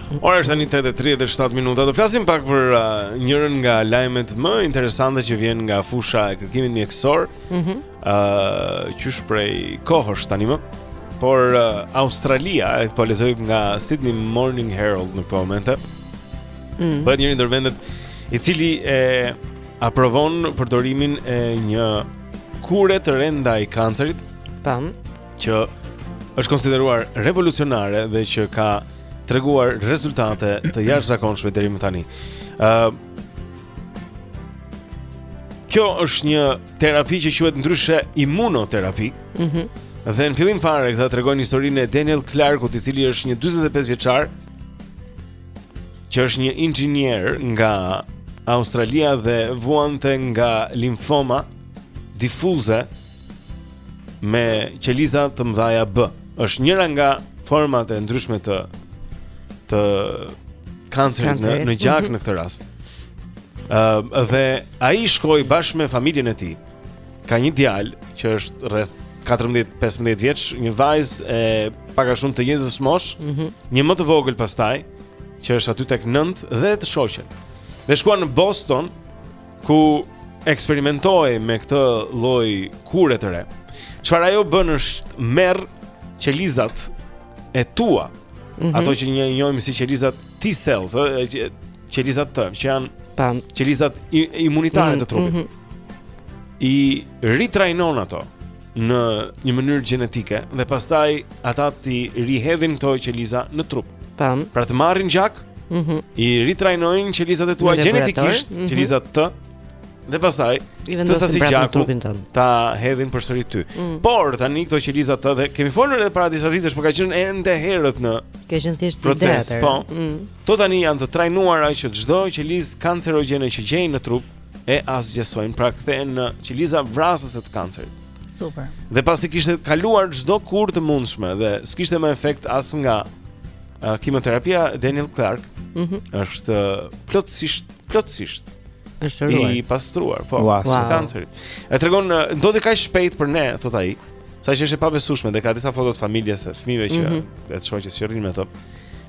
Ora është tani 8:37 minuta. Do flasim pak për uh, njërin nga lajmet më interesante që vjen nga fusha e kërkimit mjekësor. Mhm. Mm uh, qysh prej kohësh tani më. Por uh, Australia, po lexoj nga Sydney Morning Herald në këto momente. Mm. Bëhet njëri ndër vendet i cili e aprovon përdorimin e një kure të re ndaj kancerit. Tam. që është konsideruar revolucionare dhe që ka treguar rezultate të jashtëzakonshme deri më tani. ë uh, Kjo është një terapi që quhet ndryshe imunoterapi. Mhm. Mm dhe në fillim fare këta tregojnë historinë e Daniel Clarkut, i cili është një 45 vjeçar që është një inxhinier nga Australia dhe vuante nga limfoma difuze me qeliza të mdhaja B. Është njëra nga format e ndryshme të të kancerit në në gjak mhm. në këtë rast. Ëm uh, dhe ai shkoi bashkë me familjen e tij. Ka një djalë që është rreth 14-15 vjeç, një vajzë e pak a shumë të njëjtës moshë, mm -hmm. një më të vogël pastaj, që është aty tek 9 dhe të shoqen. Dhe shkuan në Boston ku eksperimentohej me këtë lloj kure të re. Çfarë ajo bën është merr qelizat e tua, mm -hmm. ato që ne njohim si qelizat T-cells, qelizat T, që janë pa qelizat imunitare të mhm, trupit. Mm -hmm. I ritrajnon ato në një mënyrë gjenetike dhe pastaj ata t'i rihedhin këto qeliza në trup. Tam. Pra të marrin gjak, mm -hmm. i ritrajnojnë qelizat e tua gjenetikisht, mm -hmm. qelizat T dhe pastaj atë sasi gjaku ta hedhin përsëri ty. Mm. Por tani këto qeliza T dhe kemi folur edhe para disa vitesh, por ka qenë ende herët në Ka qenë thjesht ide Po. Mm. Këto tani janë të trajnuara që çdo qelizë kancerogjene që gjejnë në trup e asgjësojnë, pra kthehen në qeliza vrasëse të kancerit. Super. Dhe pasi kishte kaluar çdo kurë të mundshme dhe s'kishte më efekt as nga uh, kimoterapia Daniel Clark. Mhm. Mm është uh, plotësisht, plotësisht i shëruar. I pastruar, po, wow. nga kanceri. E tregon uh, ndodhi kaq shpejt për ne, thot ai. Saqë është e pabesueshme dhe ka disa foto të familjes së fëmijëve që mm -hmm. e të shoqës që rrinë me to.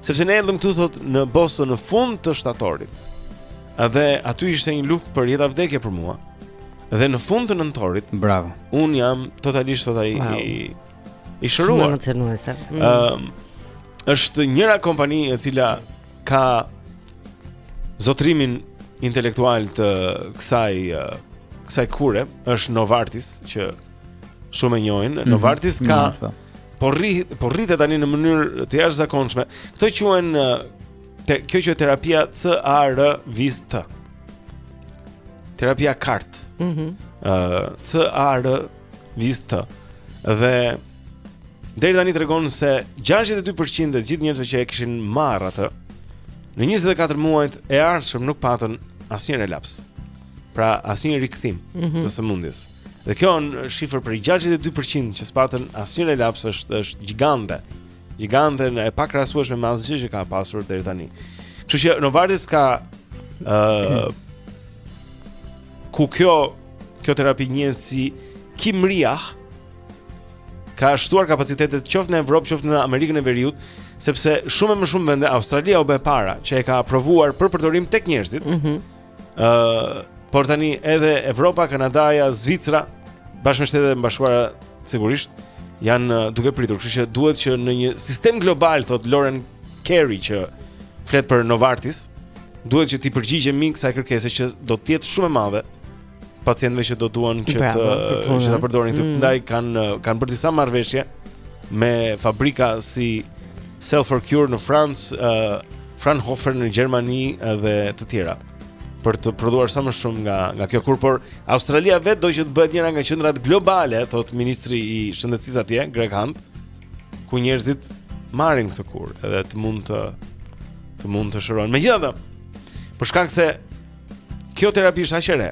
Sepse ne erdhëm këtu thot në Boston në fund të shtatorit. Dhe aty ishte një luftë për jetë a vdekje për mua. Dhe në fund të nëntorit, bravo. Un jam totalisht thot ai wow. i i shëruar. Ëm, mm. um, është njëra kompani e cila ka zotrimin intelektual të kësaj kësaj kure, është Novartis që shumë e njohin. Mm -hmm. Novartis ka mm -hmm. po rri- po rritet tani në mënyrë të jashtëzakonshme. Këto quhen Te, kjo qe terapia C A R vizë T. Terapia CART. Mhm. Mm uh, C A R vizë T. Dhe deri tani tregon se 62% e gjithë njerëzve që e kishin marrë atë në 24 muajt e ardhshëm nuk patën asnjë relaps. Pra asnjë rikthim mm -hmm. të sëmundjes. Dhe kjo shifër prej 62% që s'patën asnjë relaps është është gjigante. Gjigante, e pakrahasueshme me asgjë që ka pasur deri tani. Kështu që Novartis ka ë uh, ku kjo kjo terapi njihet si Kymriah ka shtuar kapacitetet qoftë në Evropë, qoftë në Amerikën e Veriut, sepse shumë e më shumë vende Australia u bë e para që e ka aprovuar për përdorim tek njerëzit. Mhm. Mm Ë, uh, por tani edhe Evropa, Kanadaja, Zvicra, bashkë me Shtetet e Bashkuara sigurisht janë uh, duke pritur, kështu që duhet që në një sistem global, thot Lauren Carey që flet për Novartis, duhet që t'i përgjigjemi kësaj kërkese që do të jetë shumë e madhe e pacientëve që do duan që të që ta përdorin këtë. Mm. Ndaj kanë uh, kanë bërë disa marrëveshje me fabrika si Cell for Cure në Francë, uh, Fraunhofer në Gjermani dhe të tjera për të prodhuar sa më shumë nga nga kjo kurë por Australia vetë do që të bëhet njëra nga qendrat globale, thot ministri i shëndetësisë atje, Greg Hunt, ku njerëzit marrin këtë kurë edhe të mund të të mund të shërohen. Megjithatë, për shkak se kjo terapi është aq e re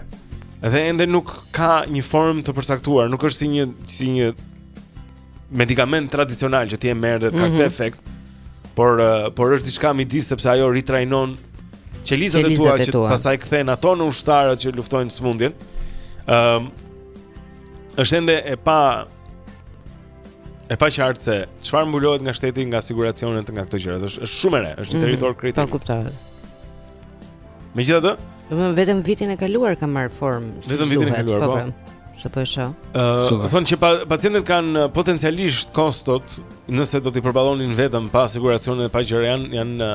dhe ende nuk ka një formë të përcaktuar, nuk është si një si një medikament tradicional që ti e merr dhe ka këtë mhm. efekt. Por uh, por është diçka midis sepse ajo ritrajnon qelizat e tua që pastaj kthehen ato në ushtarët që luftojnë sëmundjen. Ëm um, është ende e pa e paqartë se çfarë mbulohet nga shteti, nga siguracionet, nga këto gjëra. Është shumë e re, është një mhm. territor mm -hmm. kritik. Po kuptoj. Megjithatë, domethënë vetëm vitin e kaluar ka marrë formë. Vetëm vitin e kaluar, po. po. Se po e shoh. Ëh, thonë që pacientët kanë potencialisht kostot, nëse do t'i përballonin vetëm pa siguracionin e pa gjëra janë janë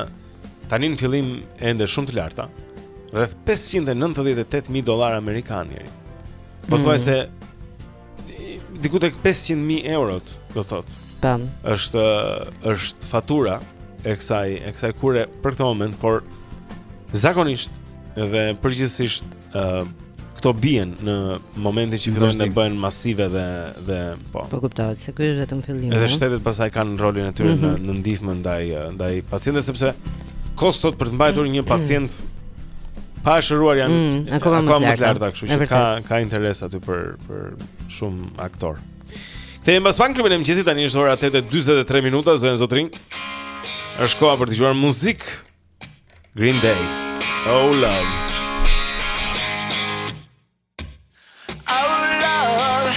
tani në fillim ende shumë të larta. Rreth 598000 dollarë amerikanë. Po thuaj mm. se diku tek 500.000 eurot, do të thotë. Tan. Është është fatura e kësaj e kësaj kure për këtë moment, por zakonisht dhe përgjithësisht ë uh, këto bien në momentin që fillojnë të bëhen masive dhe dhe po. Po kuptohet se ky është vetëm fillimi. Edhe shtetet pastaj kanë rolin e tyre mm -hmm. në, mhm. në ndihmë ndaj ndaj pacientëve sepse kostot për të mbajtur mm. një pacient pa shëruar janë mm, akoma më të larta, kështu që ka ka interes aty për për shumë aktorë. Kthehemi pas pak, Klubin e mëngjesit tani është ora 8:43 minuta, zonja zotërinj. Është koha për të luajtur muzikë. Green Day. Oh love. Oh love.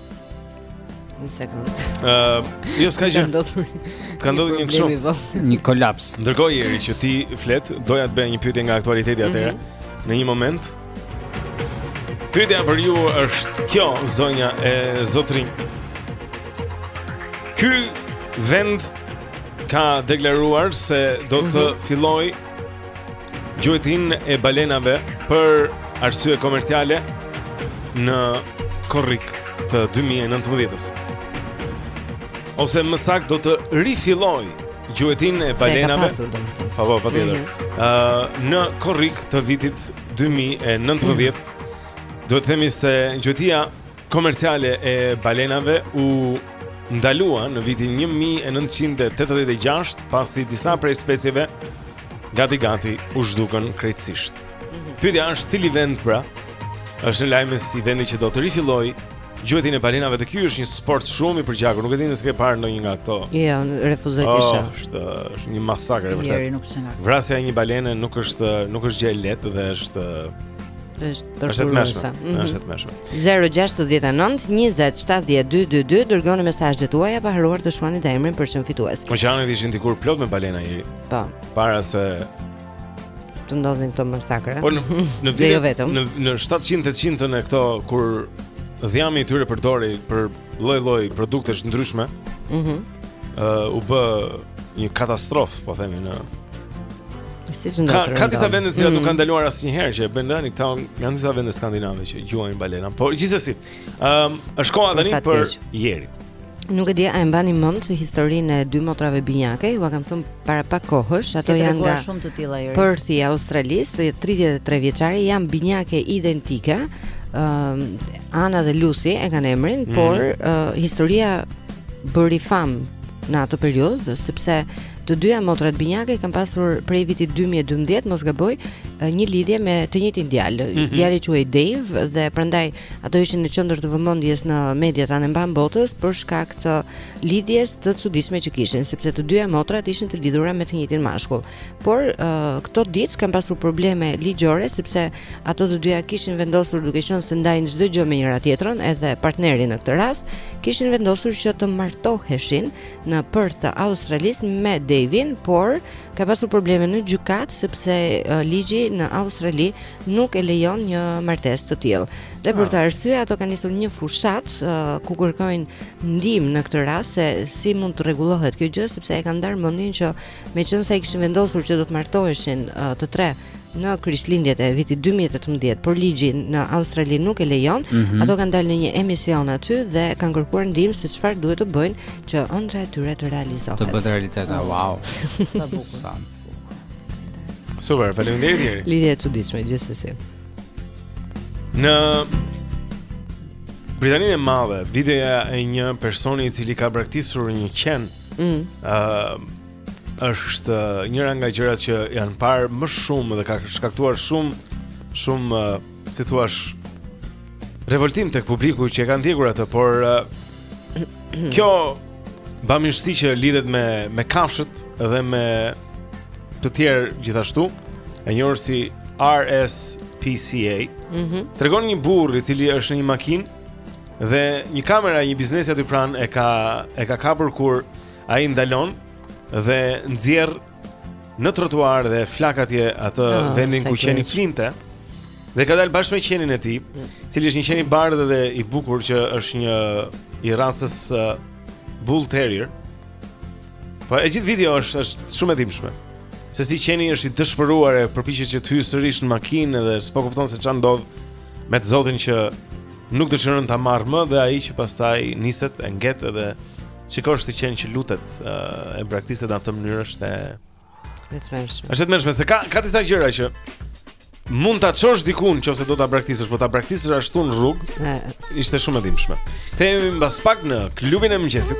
Një sekund. Ëh, uh, jo s'ka gjë. Ka ndodhur një kështu. Po. Një kolaps. Ndërkohë Eri që ti flet, doja të bëja një pyetje nga aktualiteti atëherë. Mm -hmm. Në një moment. Pyetja për ju është kjo, zonja e zotërinj. Ky vend ka deklaruar se do të mm -hmm. fillojë Gjuetinë e balenave për arsye komerciale në korrik të 2019-ës. Ose më saktë do të rifillojë gjuetinë e balenave. Po po, patjetër. Mhm. Ë në korrik të vitit 2019 mm -hmm. duhet të themi se gjuetia komerciale e balenave u ndalua në vitin 1986 pasi disa prej specieve gati gati u zhdukën krejtësisht. Mhm. Pyetja është cili vend pra është në lajme si vendi që do të rifillojë gjuetinë e balenave dhe ky është një sport shumë i përgjakur. Nuk e di nëse ke parë ndonjë nga këto. Jo, jo, refuzoj të oh, shoh. Është është një masakër e vërtetë. Njeri nuk kënaqet. Vrasja e një balene nuk është nuk është gjë e lehtë dhe është është Është e tmerrshme. Mhm. Është e tmerrshme. 069 20 70 222 dërgoni mesazhet tuaja pa harruar të shkruani dhe emrin për të qenë fitues. Oqeanet ishin dikur plot me balena. Po. Para se të ndodhnin këto masakra. Po në në vit jo vetëm. Në në 700 800 në këto kur dhjami i tyre përdorej për lloj-lloj produktesh të ndryshme. Mhm. Mm uh, u bë një katastrofë, po themi në Ka, ka disa vende që mm. nuk kanë ndaluar asnjëherë që e bën tani këta nga në disa vende skandinave që gjuajnë balena Po gjithsesi um, është koha tani për Jerin Nuk e di a e mbani mend historinë e dy motrave binjake, jua kam thënë para pak kohësh, ato janë nga Perthi i Australisë, 33 vjeçare janë binjake identike. Ëm, ehm, Ana dhe Lucy e kanë emrin, mm. por uh, historia bëri famë në atë periudhë sepse të dyja motrat binjake kanë pasur prej vitit 2012 mos gaboj një lidhje me të njëjtin djalë. Mm -hmm. Djali quhej Dave dhe prandaj ato ishin në qendër të vëmendjes në mediat anembanë botës për shkak të lidhjes të çuditshme që kishin, sepse të dyja motrat ishin të lidhura me të njëjtin mashkull. por uh, këto ditë kanë pasur probleme ligjore sepse ato të dyja kishin vendosur duke qenë se ndajnë çdo gjë me njëra tjetrën, edhe partnerin në këtë rast, kishin vendosur që të martoheshin në Perth të Australisë me Davin, por kanë pasur probleme në gjykatë sepse uh, ligji në Australi nuk e lejon një martesë të tillë. Dhe për këtë ah. arsye ato kanë nisur një fushatë uh, ku kërkojnë ndihmë në këtë rast se si mund të rregullohet kjo gjë sepse e kanë ndarë mendin që Meqenëse e kishin vendosur që do të martoheshin uh, të tre në Krishtlindjet e vitit 2018, por ligji në Australi nuk e lejon, mm -hmm. ato kanë dalë në një emision aty dhe kanë kërkuar ndihmë se çfarë duhet të bëjnë që ëndrra e tyre të realizohet. Të bëhet realitet, oh. wow. Sa bukur. Super, faleminderit Jeri. Lidhje e çuditshme gjithsesi. Në Britaninë e Madhe, videoja e një personi i cili ka braktisur një qen Ëh, mm. uh, është njëra nga gjërat që janë parë më shumë dhe ka shkaktuar shumë shumë uh, si thua revoltim tek publiku që e ka ndjekur atë, por uh, kjo bamirësi që lidhet me me kafshët dhe me të tjerë gjithashtu, e njohur si RSPCA, mm -hmm. tregon një burrë i cili është në një makinë Dhe një kamera e një biznesi aty pranë e ka e ka kapur kur ai ndalon dhe nxjerr në trotuar dhe flak atje atë oh, vendin ku qeni flinte. Dhe ka dalë bashkë me qenin e tij, mm. i cili është një qen i bardhë dhe i bukur që është një i racës uh, Bull Terrier. Po e gjithë videoja është është shumë e dhimbshme. Se si qeni është i dëshpëruar e përpiqet që të hyjë sërish në makinë dhe s'po kupton se ça ndodh. me të zotin që nuk dëshiron ta marrë më dhe ai që pastaj niset e nget edhe shikosh të qenin që lutet e braktiset në atë mënyrë është e tmerrshme. Është e tmerrshme se ka ka disa gjëra që mund ta çosh diku nëse do ta braktisësh, po ta braktisësh ashtu në rrugë. Ishte shumë e dhimbshme. Kthehemi mbas pak në klubin e mëngjesit.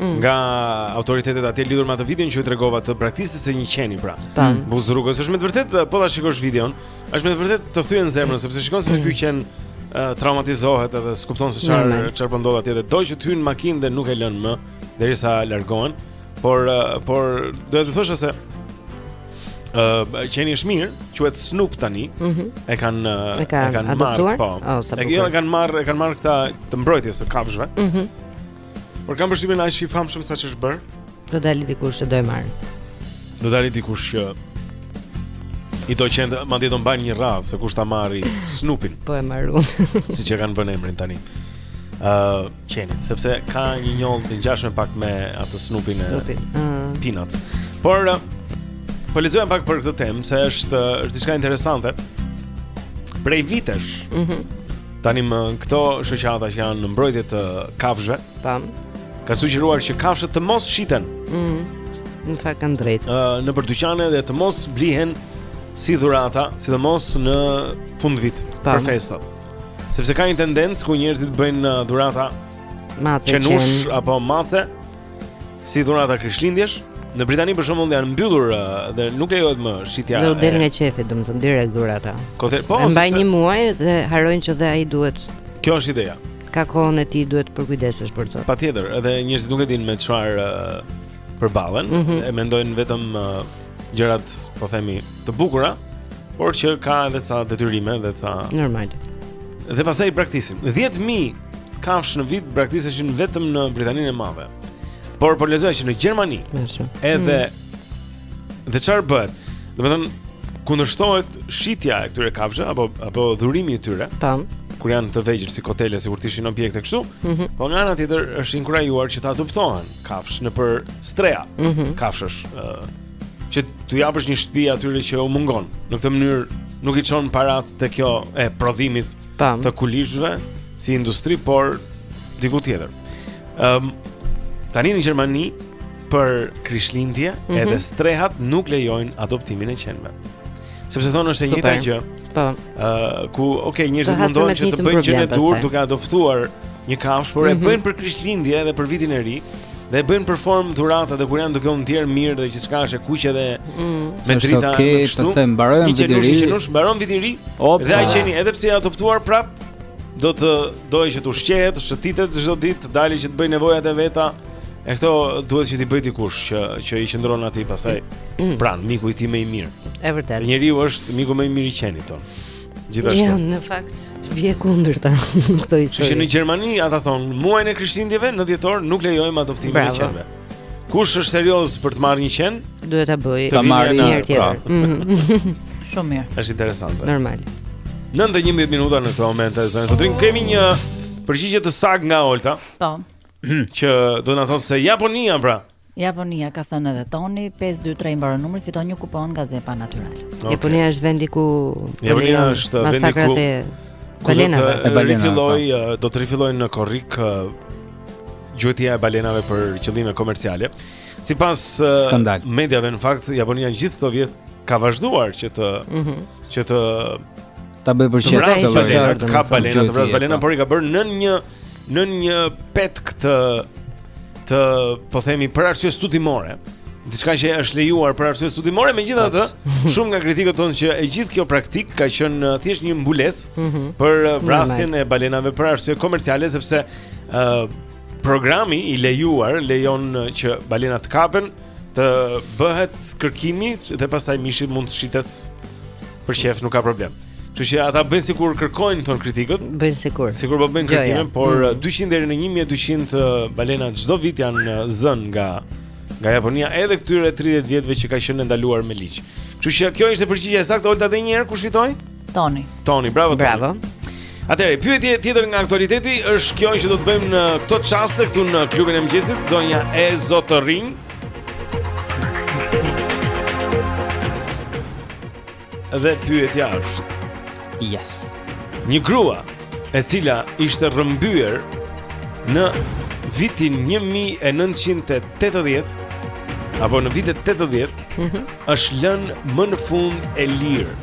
mm. nga autoritetet atje lidhur me atë videon që ju tregova të braktisjes së një qeni pra. Mm. Buzë rrugës është me të vërtetë po ta shikosh videon, është me të vërtetë të thyen zemrën sepse shikon se ky qen uh, traumatizohet edhe s'kupton se çfarë çfarë po ndodh atje dhe do që të hyjë në makinë dhe nuk e lënë më derisa largohen. Por uh, por do të thosha se Uh, qeni është mirë, quhet Snoop tani. Mm -hmm. E kanë uh, e kanë kan marrë, po. Oh, e kanë marrë, e kanë marrë këta të mbrojtjes të kafshëve. Mhm. Mm Por kam përshtypjen aq i famshëm sa ç'është bërë. Do dali dikush që do e marrë. Do dali dikush që i do qentë madje do mbajnë një radhë se kush ta marri Snoopin. Po e marrin. Siç e kanë vënë emrin tani. Ë uh, qenit, sepse ka një njollë të ngjashme pak me atë Snoopin e Snoopin. Uh. Peanuts. Por uh, po lexoja pak për këtë temë se është është diçka interesante. Prej vitesh. Mhm. Mm Tani më këto shoqata që janë në mbrojtje të kafshëve. Tan. Kanë sugjeruar që kafshët të mos shiten. Mhm. Në fakt kanë të drejtë. Ë uh, nëpër dyqane dhe të mos blihen si dhurata, sidomos në fundvit për festat. Sepse ka një tendencë ku njerëzit bëjnë dhurata mace qenush apo mace. si dhurata krishtlindjesh. Në Britani për shembull janë mbyllur uh, dhe nuk lejohet më shitja. Do del nga qejfi, domethënë direkt dhurata. Kote, po, e mbajnë një muaj dhe harrojnë që dhe ai duhet. Kjo është ideja. Ka kohën e tij duhet të përkujdesesh për të. Patjetër, edhe njerëzit nuk e dinë me çfarë uh, përballen, mm -hmm. e mendojnë vetëm uh, gjërat, po themi, të bukura, por që ka edhe ca detyrime dhe ca Normal. Dhe pastaj braktisin. 10000 kafshë në vit braktiseshin vetëm në Britaninë e Madhe. Por po lexoja që në Gjermani. Edhe mm. dhe çfarë bëhet? Domethënë kundërshtohet shitja e këtyre kafshëve apo apo dhurimi i tyre. Tam. Kur janë të vegjël si kotele, sikur të ishin objekte kështu. Mm -hmm. Po nga ana tjetër është inkurajuar që të adoptohen kafshë nëpër streha. Mm -hmm. Kafshësh uh, që t'u japësh një shtëpi atyre që u mungon. Në këtë mënyrë nuk i çon paratë te kjo e prodhimit Tam. të këlyshëve si industri, por diku tjetër. Ëm um, tani në Gjermani për Krishtlindje mm -hmm. edhe strehat nuk lejojnë adoptimin e qenve. Sepse thonë është e njëjta gjë. Po. Ë uh, ku okay, njerëzit mendojnë që po bëjnë gjënë e duhur duke adoptuar Një kafshë, por mm -hmm. e mhm. bëjnë për Krishtlindje dhe për vitin e ri dhe bëjnë për formë dhurata dhe kur janë duke u ndier mirë dhe gjithçka është e kuqe dhe mm. me drita okay, në kështu. Pastaj mbaron viti i ri. Qeni nuk mbaron vitin e ri. Dhe ai qeni edhe pse i adoptuar prap do të dojë që të ushqehet, shëtitet çdo ditë, të dalë që të bëjë nevojat e veta. E këto duhet që t'i bëjë dikush që që i qëndron aty pastaj. Mm. Pranë, miku i tij më i mirë. E vërtetë. Njeriu është miku më i mirë i qenit tonë. Gjithashtu. Jo, në fakt, të bie kundër ta këto histori. Që në Gjermani ata thonë, muajin e Krishtlindjeve në dhjetor nuk lejojmë adoptimin e qenve. Kush është serioz për të marrë një qen? Duhet ta bëjë. Ta marrë një herë tjetër. Pra. Mhm. Shumë mirë. Është interesante. Normal. 9:11 minuta në këtë moment e zonës. Sot kemi një përgjigje të saktë nga Olta. Po. Që do të na thotë se Japonia pra Japonia ka thënë edhe Toni, 523 mbaron numri, fiton një kupon nga Zepa Natural. Okay. Japonia është vendi ku Japonia është vendi ku e balenave. Do të rifillojë, po. eh, do të rifillojë në korrik eh, gjuetia e balenave për qëllime komerciale. Sipas uh, mediave në fakt Japonia gjithë këto vjet ka vazhduar që të mm -hmm. që të ta bëjë për çfarë kap balena të vrasë balena por i ka bërë nën një nën një petk të të po themi për arsye studimore, diçka që është lejuar për arsye studimore, megjithatë, shumë nga kritikët thonë që e gjithë kjo praktikë ka qenë uh, thjesht një mbulesë mm -hmm. për uh, vrasjen e balenave për arsye komerciale sepse uh, programi i lejuar lejon uh, që balenat të kapen, të bëhet kërkimi dhe pastaj mishi mund të shitet Për ushqim nuk ka problem. Kështu që ata bëjnë sikur kërkojnë thonë kritikët. Bëjnë sikur. Sikur po bëjnë kërkime, por mm. 200 uh, deri në 1200 uh, balena çdo vit janë uh, zënë nga nga Japonia edhe këtyre 30 vjetëve që ka qenë ndaluar me ligj. Kështu që kjo ishte përgjigja e saktë Olta edhe një herë kush fitoi? Toni. Toni, bravo. Bravo. Atëherë, pyetja tjetër nga aktualiteti është kjo që do të bëjmë në këto çaste këtu në klubin e mëngjesit, zonja e zotërinj. Dhe pyetja është. Yes. Një grua e cila ishte rrëmbyer në vitin 1980 apo në vitet 80 mm -hmm. është lënë më në fund e lirë.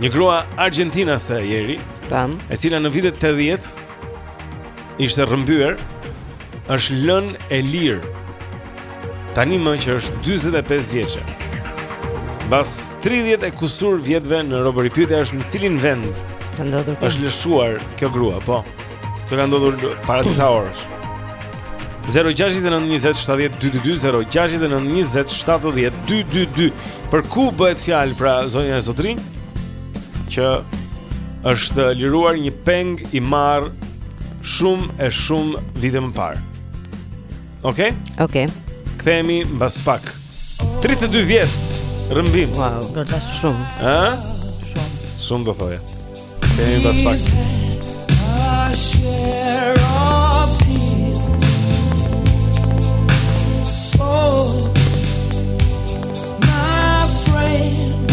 Një grua argentinase Ieri, Tan, e cila në vitet 80 ishte rrëmbyer është lënë e lirë. Tani më që është 45 vjeçe. Mbas 30 e kusur vjetëve në robëri pyetja është në cilin vend është lëshuar kjo grua, po. Kjo ka ndodhur para disa orësh. 0692070222 Për ku bëhet fjalë pra zonja e zotërinj që është liruar një peng i marrë shumë e shumë vite më parë. Okej? Okay? Okej. Okay. Kthehemi mbas pak. 32 vjet rrëmbim. Wow, do të thoja shumë. Ë? Shumë. Shumë do thoja. Kthehemi mbas pak. Oh, my friend.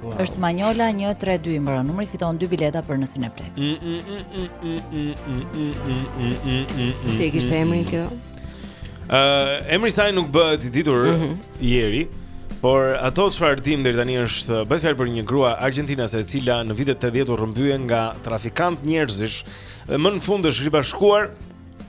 Wow. Është Manjola 132 mbron numri fiton dy bileta për në Cineplex. Si e kishte emrin kjo? Ë, uh, emri i saj nuk bëhet i ditur mm -hmm. Jeri, por ato çfarë dim deri tani është bëhet fjalë për një grua argjentinase e cila në vitet 80 u rrëmbye nga trafikantë njerëzish dhe më në fund është ribashkuar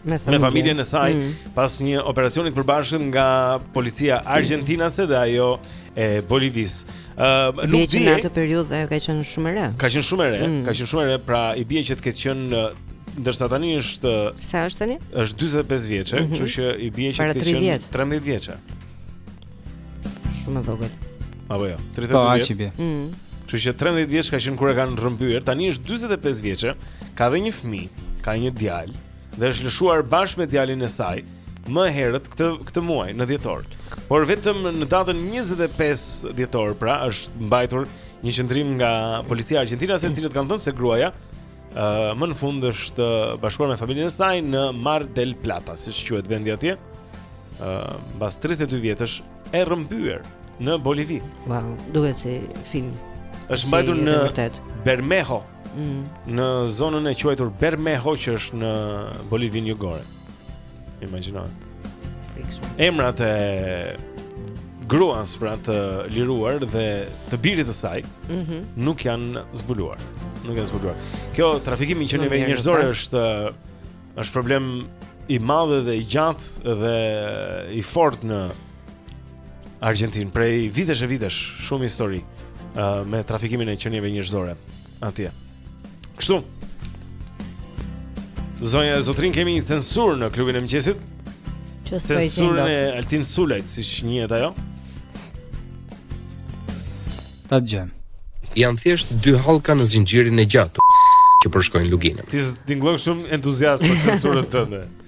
me familjen, me familjen e saj mm. pas një operacioni të përbashkët nga policia argjentinase dhe ajo e Bolivisë. Ëm uh, nuk di në atë periudhë ajo ka qenë shumë e re. Ka qenë shumë e re, mm. ka qenë shumë e re, pra i bie që të ketë qenë ndërsa tani është Sa është tani? Është 45 vjeçe, mm -hmm. kështu që i bie që të ketë qenë 13 vjeçe. Shumë e vogël. Apo jo, 32 vjet. Po, aq i bie. Mm. Kështu që 13 vjeç ka qenë kur e kanë rrëmbyer, tani është 45 vjeçe, ka dhe një fëmijë, ka një djalë dhe është lëshuar bashkë me djalin e saj më herët këtë këtë muaj në dhjetor. Por vetëm në datën 25 dhjetor, pra, është mbajtur një qëndrim nga policia argjentinase, të cilët kanë thënë se gruaja Uh, më në fund është bashkuar me familjen e saj në Mar del Plata, siç quhet vendi atje. Ë, uh, mbas 32 vjetësh e rrëmbyer në Bolivi. Wow, duket si film. Është mbajtur në Bermejo. Mm. Në zonën e quajtur Bermejo që është në Bolivinë jugore. Imagjino. Emrat e gruas pra të liruar dhe të birit të saj, mm -hmm. nuk janë zbuluar. Nuk janë zbuluar. Kjo trafikimi i qenieve njerëzore është është problem i madh dhe i gjatë dhe i fortë në Argjentinë prej vitesh e vitesh, shumë histori uh, me trafikimin e qenieve njerëzore. Atje. Kështu. Zonja e zotërinj kemi një censurë në klubin e mëngjesit. Censurën e Altin Sulajt, siç njihet ajo. Ta dëgjojmë. Janë thjesht dy hallka në zinxhirin e gjatë që përshkojnë luginën. Ti tingëllon shumë entuziast për censurën të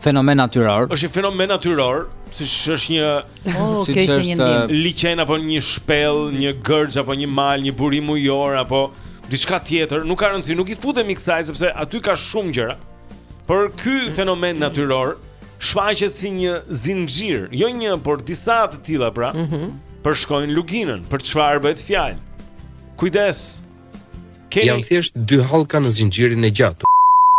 Fenomen natyror. Është një fenomen natyror, siç është një oh, siç është një liqen apo një shpellë, një gërxh apo një mal, një burim ujor apo diçka tjetër, nuk ka rëndësi, nuk i futemi kësaj sepse aty ka shumë gjëra. Por ky fenomen natyror shfaqet si një zinxhir, jo një, por disa të tilla pra. Mm -hmm. Përshkojnë luginën, për çfarë bëhet fjalë? Kujdes. Keni... Janë thjesht dy hallka në zinxhirin e gjatë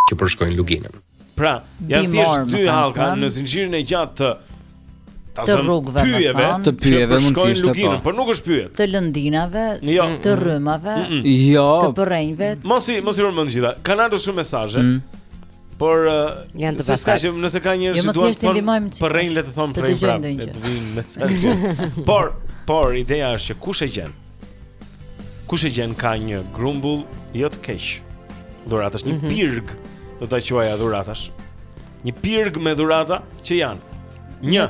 që përshkojnë luginën. Pra, janë thjesht dy hallka në zinxhirin e gjatë të të rrugëve, pyjeve, të pyjeve mund të ishte po. Por nuk është pyjet. Të lëndinave, jo. të rrymave, mm -mm. jo. të përrenjve. Mos i mos i përmend të gjitha. Kanë ardhur shumë mesazhe. Mm. Por janë të pasakta. Siç nëse ka njerëz jo, që duan të ndihmojmë çfarë. Përrenj le të thonë prej prapë. Të vijnë mesazhe. Por, por ideja është që kush e gjen? Kush e gjen ka një grumbull jo të keq dhuratash, një mm -hmm. pirg do ta quaja dhuratash. Një pirg me dhurata që janë. Një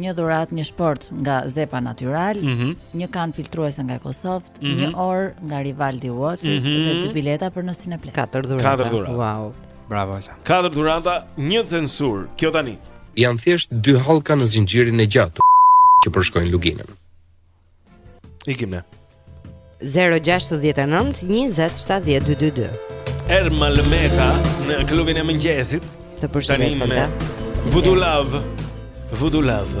një dhuratë, një shportë nga Zepa Natural, mm -hmm. një kanë filtruese nga Ecosoft, mm -hmm. një orë nga Rivaldi Watches mm -hmm. dhe dy bileta për në Cineplexx. Katër dhurata. Katër dhurata. Wow. Bravo Alta. Katër dhurata, një censurë. Kjo tani. Janë thjesht dy hallka në zinxhirin e gjatë që përshkojnë luginën. Ikim ne. 0-6-19-27-12-2 Ermal Meta në klubin e mëngjesit Të përshëndesim të përshëndesim Voodoo Love Voodoo Love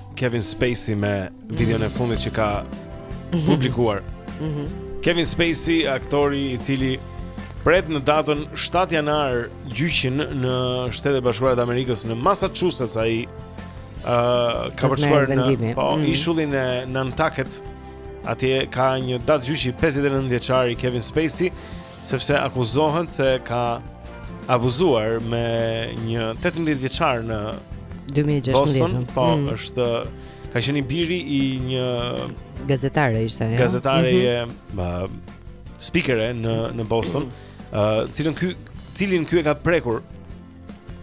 Kevin Spacey me videon e fundit që ka mhm. publikuar. Mm -hmm. Kevin Spacey, aktori i cili pret në datën 7 janar gjyqin në Shtetet e Bashkuara të Amerikës në Massachusetts ai ë uh, ka përçuar në po mm -hmm. ishullin e Nantucket. Atje ka një datë gjyqi 59 vjeçari Kevin Spacey. Sepse akuzohet se ka abuzuar me një 18 vjeçar në 2016. Boston, po mm. është ka qenë i biri i një gazetare ishte ajo. Gazetare mm -hmm. e uh, spikere në në Boston, ë uh, cilën ky cilin ky e ka prekur.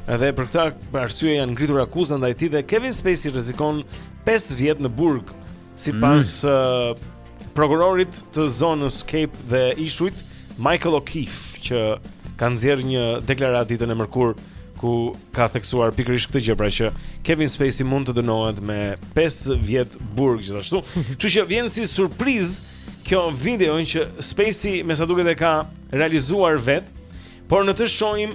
Edhe për këtë arsye janë ngritur akuza ndaj tij dhe Kevin Spacey rrezikon 5 vjet në burg Sipas mm. uh, prokurorit të zonës Cape dhe Ishujt, Michael O'Keefe, që ka nxjerrë një deklaratë ditën e mërkurë ku ka theksuar pikërisht këtë gjë, pra që Kevin Spacey mund të dënohet me 5 vjet burg gjithashtu. Kështu që vjen si surprizë kjo video që Spacey me sa duket e ka realizuar vetë, por le të shohim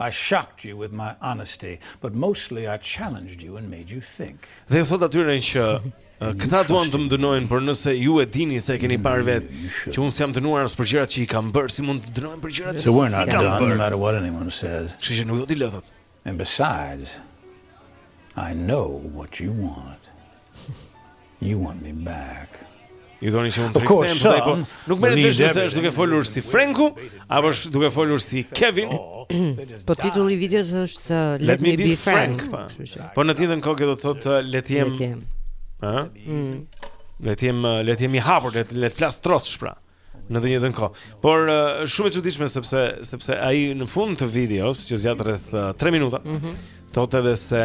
I shocked you with my honesty, but mostly I challenged you and made you think. Dhe u thotë atyre që këta duan të më dënojnë, por nëse ju e dini se e keni parë vetë që unë s'jam dënuar as për gjërat që i kam bërë, si mund të më dënojnë për gjërat që s'kam bërë? So we're not done, no matter what anyone says. Kështu që nuk do t'i lë, thotë. And besides, I know what you want. You want me back. Ju doni që unë të rikthehem thotë ai, po nuk merret vesh nëse është duke folur si Frenku Apo është duke folur si Kevin Po titulli i videos është uh, Let, me, be, Frank, po. po në të njëjtën kohë kjo do të thotë uh, Le të jem, le të jem, le të jem uh, le të jem i hapur, le të, le të flas troç pra në të njëjtën kohë. Por uh, shumë e çuditshme sepse sepse ai në fund të videos që zgjat rreth uh, 3 minuta, mm -hmm. thotë edhe se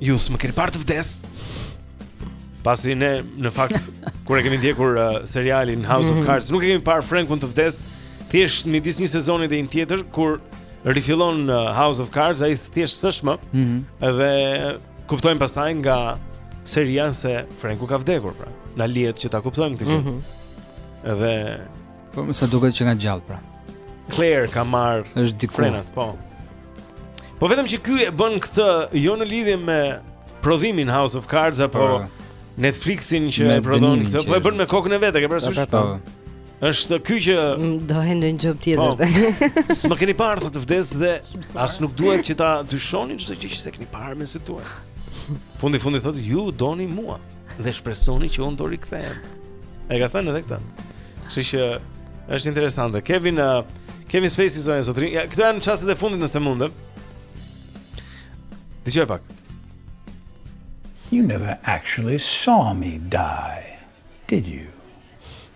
ju s'më keni parë të vdes. Pasi ne në fakt kur e kemi ndjekur uh, serialin House of mhm. Cards, nuk e kemi parë Frankun të vdes, thjesht midis një sezoni dhe një tjetri kur rifillon uh, House of Cards, ai thjesht s'është më. Mm -hmm. Edhe kuptojmë pastaj nga seriali se Frenku ka vdekur pra. Na lihet që ta kuptojmë këtë gjë. Mm -hmm. Dhe po me sa duket qenka gjallë pra. Claire ka marrë është diku. Frenat, po. Po vetëm që ky e bën këtë jo në lidhje me prodhimin House of Cards apo po. Netflixin që e prodhon këtë, po e bën me kokën e vet, e ke parasysh? Po. Është ky që mm, do hedhë ndonjë gjë tjetër po. tani. S'më keni parë të vdes dhe as nuk duhet që ta dyshoni çdo gjë që s'e keni parë me sytë tuaj. Fundi i fundit thotë ju doni mua dhe shpresoni që unë do rikthehem. E ka thënë edhe këtë. Kështu që është interesante. Kevin uh, Kevin Spacey zonja, zotërinj. Ja, këto janë çastet e fundit nëse mundem. Dëgjo pak. You never actually saw me die, did you?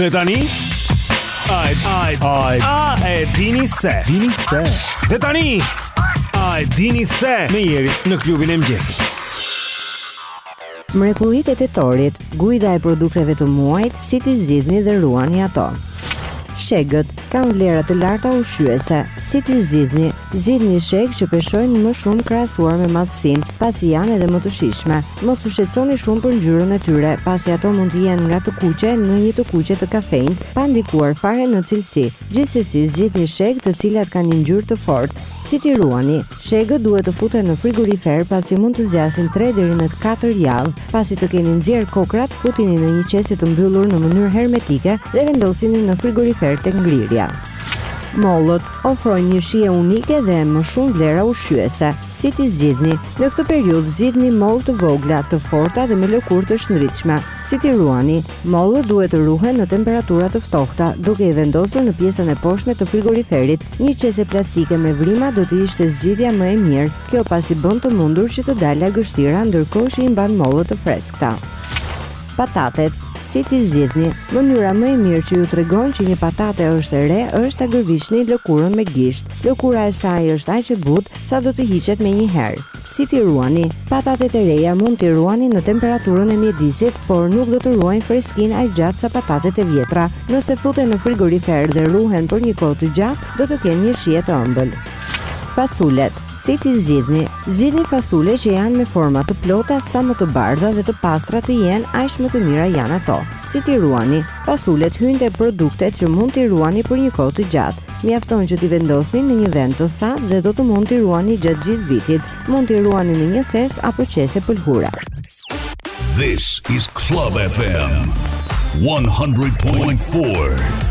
Dhe tani Ai ai ai a e dini se dini se Dhe tani Ai dini se me Jerin në Klubin e Mëngjesit Mrekullitë e tetorit, guida e produkteve të muajit, si t'i zgjidhni dhe ruani ato. Shegët kanë vlera të larta ushqyese, si t'i zgjidhni? Zgjidhni shegë që peshojnë më shumë krahasuar me madhësinë, pasi janë edhe më të shijshme. Mos u shqetësoni shumë për ngjyrën e tyre, pasi ato mund të jenë nga të kuqe në një të kuqe të kafenjtë, pa ndikuar fare në cilësi. Gjithsesi, zgjidhni shegë të cilat kanë një ngjyrë të fortë, si t'i ruani? Shegët duhet të futen në frigorifer pasi mund të zgjasin tre deri në katër javë. Pasi të keni nxjerrë kokrrat, futini në një qese të mbyllur në mënyrë hermetike dhe vendosini në frigorifer tek ngrirja. Mollët ofrojnë një shije unike dhe më shumë vlera ushqyese. Si t'i zgjidhni? Në këtë periudhë zgjidhni mollë të vogla, të forta dhe me lëkurë të shndritshme. Si t'i ruani? Mollët duhet të ruhen në temperatura të ftohta, duke i vendosur në pjesën e poshtme të frigoriferit. Një qese plastike me vrima do të ishte zgjidhja më e mirë, kjo pasi bën të mundur që të dalë lagështira ndërkohë që i mban mollët të freskëta. Patatet Si t'i zgjidhni? Mënyra më e mirë që ju tregon që një patate është e re është ta gërvishtni lëkurën me gisht. Lëkura e saj është aq e butë sa do të hiqet menjëherë. Si t'i ruani? Patatet e reja mund t'i ruani në temperaturën e mjedisit, por nuk do të ruajnë freskinë aq gjatë sa patatet e vjetra. Nëse futen në frigorifer dhe ruhen për një kohë të gjatë, do të kenë një shije të ëmbël. Fasulet. Si t'i zgjidhni? Zgjidhni fasule që janë me forma të plota sa më të bardha dhe të pastra të jenë, aq më të mira janë ato. Si t'i ruani? Fasulet hyjnë te produktet që mund t'i ruani për një kohë të gjatë. Mjafton që t'i vendosni në një vend të thatë dhe do të mund t'i ruani gjatë gjithë vitit. Mund t'i ruani në një thes apo qese pëlhura. This is Club FM 100.4.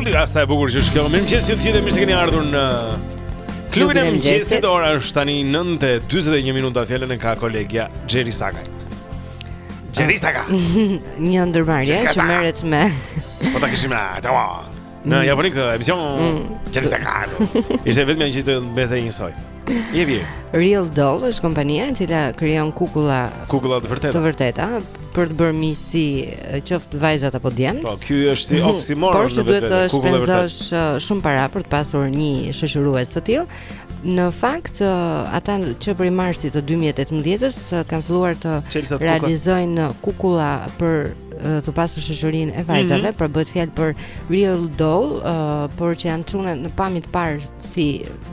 Ja sa e bukur që është kjo. Mirëmëngjes ju të gjithë, mirë se keni ardhur në Klubin e mëngjesit. Ora është tani 9:41 minuta. Fjalën e ka kolegja Xheri Sakaj. Xheri ah. Sakaj. Një ndërmarrje që merret me Po ta kishim na, tamam. Në mm. Japoni këtë emision mm. Xheri Sakaj. Ishte vetëm një gjë të mbetej njësoj. Je vje. Real Doll është kompania e cila krijon kukulla. Kukulla të vërteta. Të vërteta për të bërë miqësi qoftë vajzat apo djemt. Po, ky është si mhm. oksimoron në vete. Por duhet të shpenzosh uh, shumë para për të pasur një shoqërues të tillë. Në fakt, uh, ata që prej marsit të 2018-s uh, kanë filluar të realizojnë kukulla për të pasur shoqërinë e vajzave, mm -hmm. pra bëhet fjalë për Real Doll, uh, por që janë çunë në pamje të parë si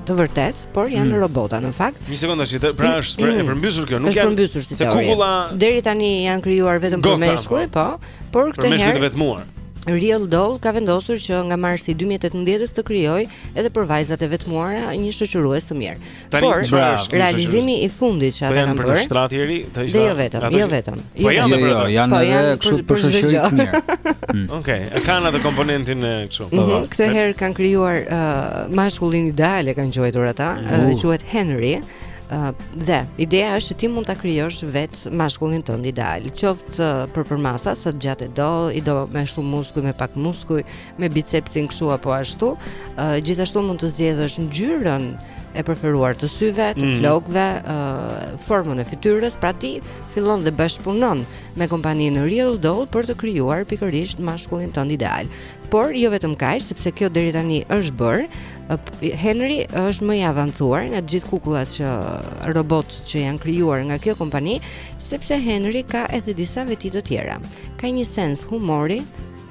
të vërtetë, por janë hmm. robota në fakt. Një sekondë tash, pra mm. është për, e mm. përmbysur kjo, nuk janë. Është përmbysur sepse kukulla deri tani janë krijuar vetëm për meshkuj, po. po. Por këtë herë për meshkuj të vetmuar. Real Doll ka vendosur që nga marsi 2018 të krijojë edhe për vajzat e vetmuara një shoqërues të mirë. Tani, Por, realizimi i fundit që ata kanë bërë. Për shtrat i ri, të ishte. Jo vetëm, jo vetëm. Po jo, janë jo, për jo, atë. Po, janë Po, edhe janë kështu për- për për çdo shoqëri gjë. të mirë. Mm. Okej, e kanë atë komponentin e kështu. Po, Mhm, Këtë herë kanë krijuar uh, mashkullin ideal e kanë quajtur ata, uh, Uh. quhet Henry. Uh, dhe ideja është që ti mund ta krijosh vetë mashkullin tënd ideal, qoftë uh, për përmasa sa të gjatë e do, i do me shumë muskuj, me pak muskuj, me bicepsin kështu apo ashtu. Uh, gjithashtu mund të zgjedhësh ngjyrën e preferuar të syve, të mm. flokëve, uh, formën e fytyrës, pra ti fillon dhe bashkëpunon me kompaninë Real Doll për të krijuar pikërisht mashkullin tënd ideal. Por jo vetëm kaq, sepse kjo deri tani është bërë. Henry është më i avancuar nga të gjithë kukullat robot që janë krijuar nga kjo kompani, sepse Henry ka edhe disa veti të tjera. Ka një sens humori,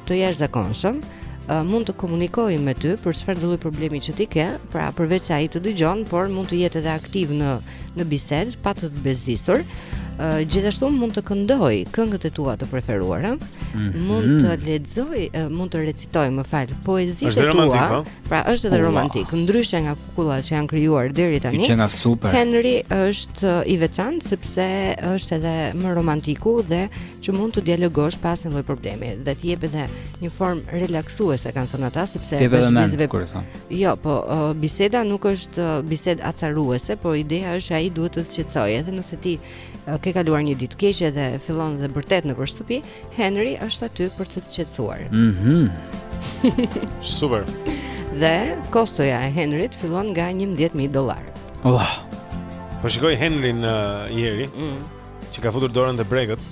të jashtëzakonshëm, uh, mund të komunikojë me ty për çfarë lloj problemi që ti ke, pra përveç se ai të dëgjon, por mund të jetë edhe aktiv në në bisedë pa të të bezdisur. Uh, gjithashtu mund të këndojë këngët e tua të preferuara, mm -hmm. mund të lexojë, uh, mund të recitojë, më fal, poezitë e tua. Po? Pra është edhe oh, romantik, wow. ndryshe nga kukullat që janë krijuar deri tani. Qenka super. Henry është i veçantë sepse është edhe më romantiku dhe që mund të dialogosh pa asnjë lloj problemi dhe të jep edhe një formë relaksuese kanë thënë ata sepse është edhe mendje kur e thon. Jo, po uh, biseda nuk është uh, bisedë acaruese, po ideja është ai duhet të qetësojë edhe nëse ti uh, ke kaluar një ditë të keqe dhe fillon dhe bërtet nëpër shtëpi, Henry është aty për të të qetësuar. Mhm. Mm Super. Dhe kostoja e Henryt fillon nga 11000 dollarë. Oh. Po shikoj Henry në uh, ieri. Mhm. që ka futur dorën te brekët.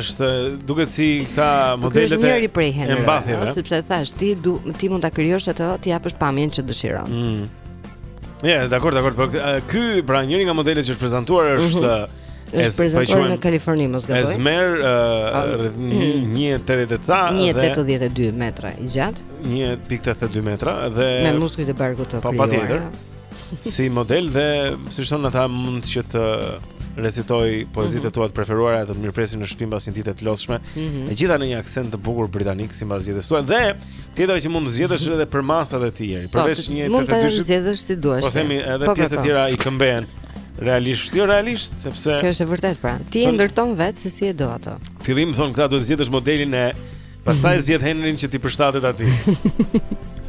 Është duket si këta po modelet e njëri prej herë. Sepse thashë ti,, ti mund ta krijosh atë, t'i japësh pamjen që dëshiron. Mm. Ja, yeah, dakor, dakor, por eh, ky pra njëri nga modelet që është prezantuar mhm. është mm -hmm. Është prezantuar në Kaliforni, mos gaboj. Esmer, eh, rreth 1.80 mm. ca dhe 1.82 metra i gjatë. 1.82 metra dhe me muskujt e barkut të krijuar. Po patjetër. si model dhe si thonë ata mund që të recitojë poezitë mm -hmm. tua të preferuara, të mirëpresë në shtëpi mbas një dite të lodhshme. Mm -hmm. E gjitha në një aksent të bukur britanik simbas jetës tuaj. Dhe tjetra që mund të zgjedhësh edhe përmasa të tjera, po, përveç një tetëdhjetë e dyshit. Zgjedhësh si duash. Po themi edhe po, pjesë të po, tjera i këmbehen. Realisht, jo realisht, sepse Kjo është e vërtetë pra. Ti e ndërton vetë se si e do ato. Fillim thonë këta duhet të zgjedhësh modelin e Pastaj zgjedh Henrin që t'i përshtatet atij.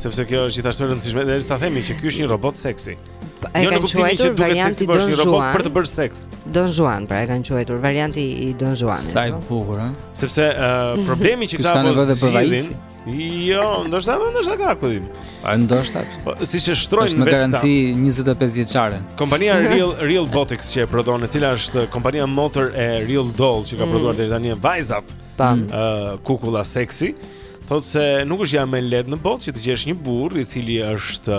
Sepse kjo është gjithashtu e rëndësishme, dhe ta themi që ky është një robot seksi. Po, jo, e kanë quajtur varianti Don Juan. Një robot për të bërë seks. Don Juan, pra e kanë quajtur varianti i Don Juan. Sa i bukur, ha? Sepse uh, problemi që këta po zgjidhin, Jo, ndoshta më ndoshta ka, ku e dimë. A ndoshta? Po, siç e shtrojnë vetë. Me garanci 25 vjeçare. Kompania Real Real Botics që e prodhon, e cila është kompania motër e Real Doll që ka mm. prodhuar deri tani vajzat. Tan. Ë uh, kukulla seksi thotë se nuk është gjëja më e lehtë në botë që të gjesh një burrë i cili është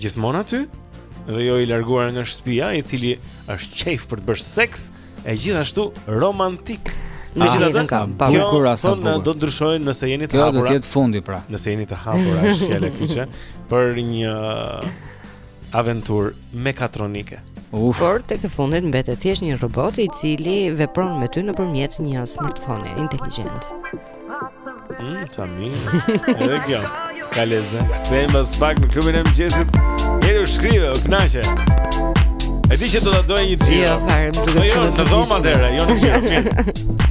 gjithmonë aty dhe jo i larguar nga shtëpia, i cili është qejf për të bërë seks e gjithashtu romantik. Në ah, gjithë asaj, pa bukur, ah sa bukur. Do të ndryshojë nëse jeni të hapur. Kjo do të jetë fundi pra. Nëse jeni të hapur as fjalë kyçe për një aventurë mekatronike. Uf. Por tek e fundit mbetet thjesht një robot i cili vepron me ty nëpërmjet një smartphone inteligjent. Mm, sa mirë. Edhe kjo. Ka lezet. Kthehemi pas pak në klubin e mëngjesit. Jeri u shkrive, u kënaqe. E di që do ta doje një çift. Jo, fare, më duket po jo, shumë. Jo, të dhoma atëre, jo në çift.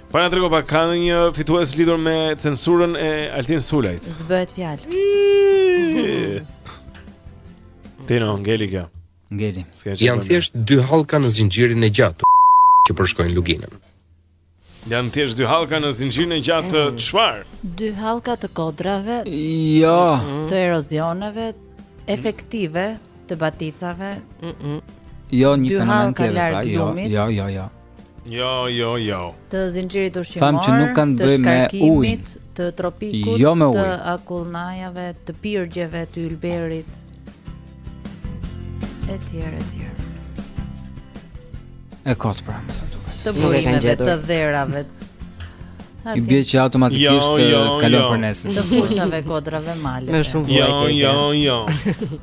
Pa na trego pak ka një fitues lidhur me censurën e Altin Sulajt. S'bëhet fjalë. Ti no, ngeli kjo. Ngeli. Janë thjesht dy hallka në zinxhirin e gjatë që përshkojnë luginën. Janë thjesht dy hallka në zinxhirin e gjatë çfarë? Dy hallka të kodrave. Jo, mhm. të erozioneve efektive të baticave. Jo, një fenomen tjetër. Pra, jo, jo, jo, jo. Jo, jo, jo. Të zinxhirit ushqimor. Thamë që nuk ka të bëjë me ujë të tropikut, jo me të akullnajave, të pirgjeve, të ylberit. Etj, etj. E kotë pra, me sa duket. Të burimeve, të dherave. I bie që automatikisht jo, jo, kalon jo. për nesër. Të fushave, kodrave, malet. Me shumë vërejtje. Jo, jo, jo.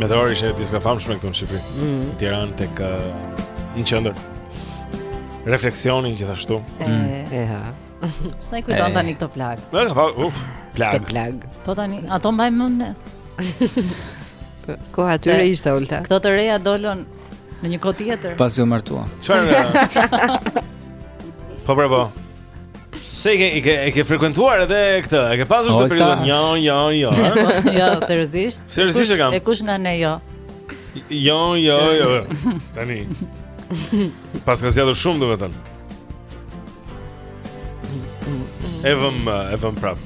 Meteori ishte disko e famshme këtu në Shqipëri mm -hmm. Tiranë tek Në qendër Refleksioni gjithashtu E, mm. e ha Ç'na i kujton tani këto plagë Na ka pa, uf, plagë Këto plagë Po tani, ato mbaj mend po, Koha e atyre ishte, Olta Këto të reja dolën në një kohë tjetër Pasi u martua Çfarë në Po bravo Pse e ke e ke e ke frekuentuar edhe këtë? E ke pasur këtë periudhë? Jo, jo, jo. Jo, seriozisht. Seriozisht e kam. E kush nga ne jo? Jo, jo, jo. Tani. Paska zgjatur shumë domethënë. E vëmë, e vëmë prapë.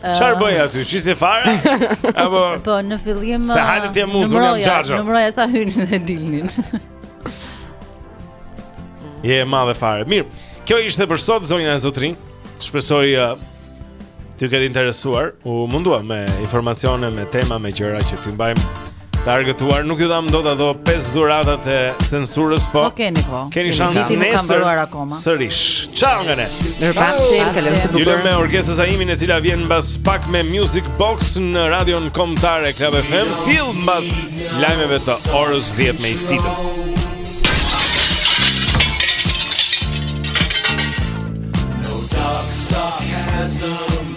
Çfarë bën aty? Ç'is fare? Apo Po në fillim Se hajde ti mund të jam xhaxha. Numëroja sa hynin dhe dilnin. Je i madh fare. Mirë. Kjo ishte për sot zonja e zotërinj. Shpresoj t'ju ketë interesuar. U munduam me informacione, me tema, me gjëra që t'ju mbajmë Të argëtuar, nuk ju dhamë dot ato 5 dhuratat e censurës, po, po keni po Keni shans nesër Keni shans nesër akoma Sërish Çao nga ne Mirupafshim kalofshi sa më bukur me orkestër Saimin e cila vjen mbas pak me Music Box Në radion kombëtare Club FM Fill mbas lajmeve të orës 10 me Isidën No dark sarcasm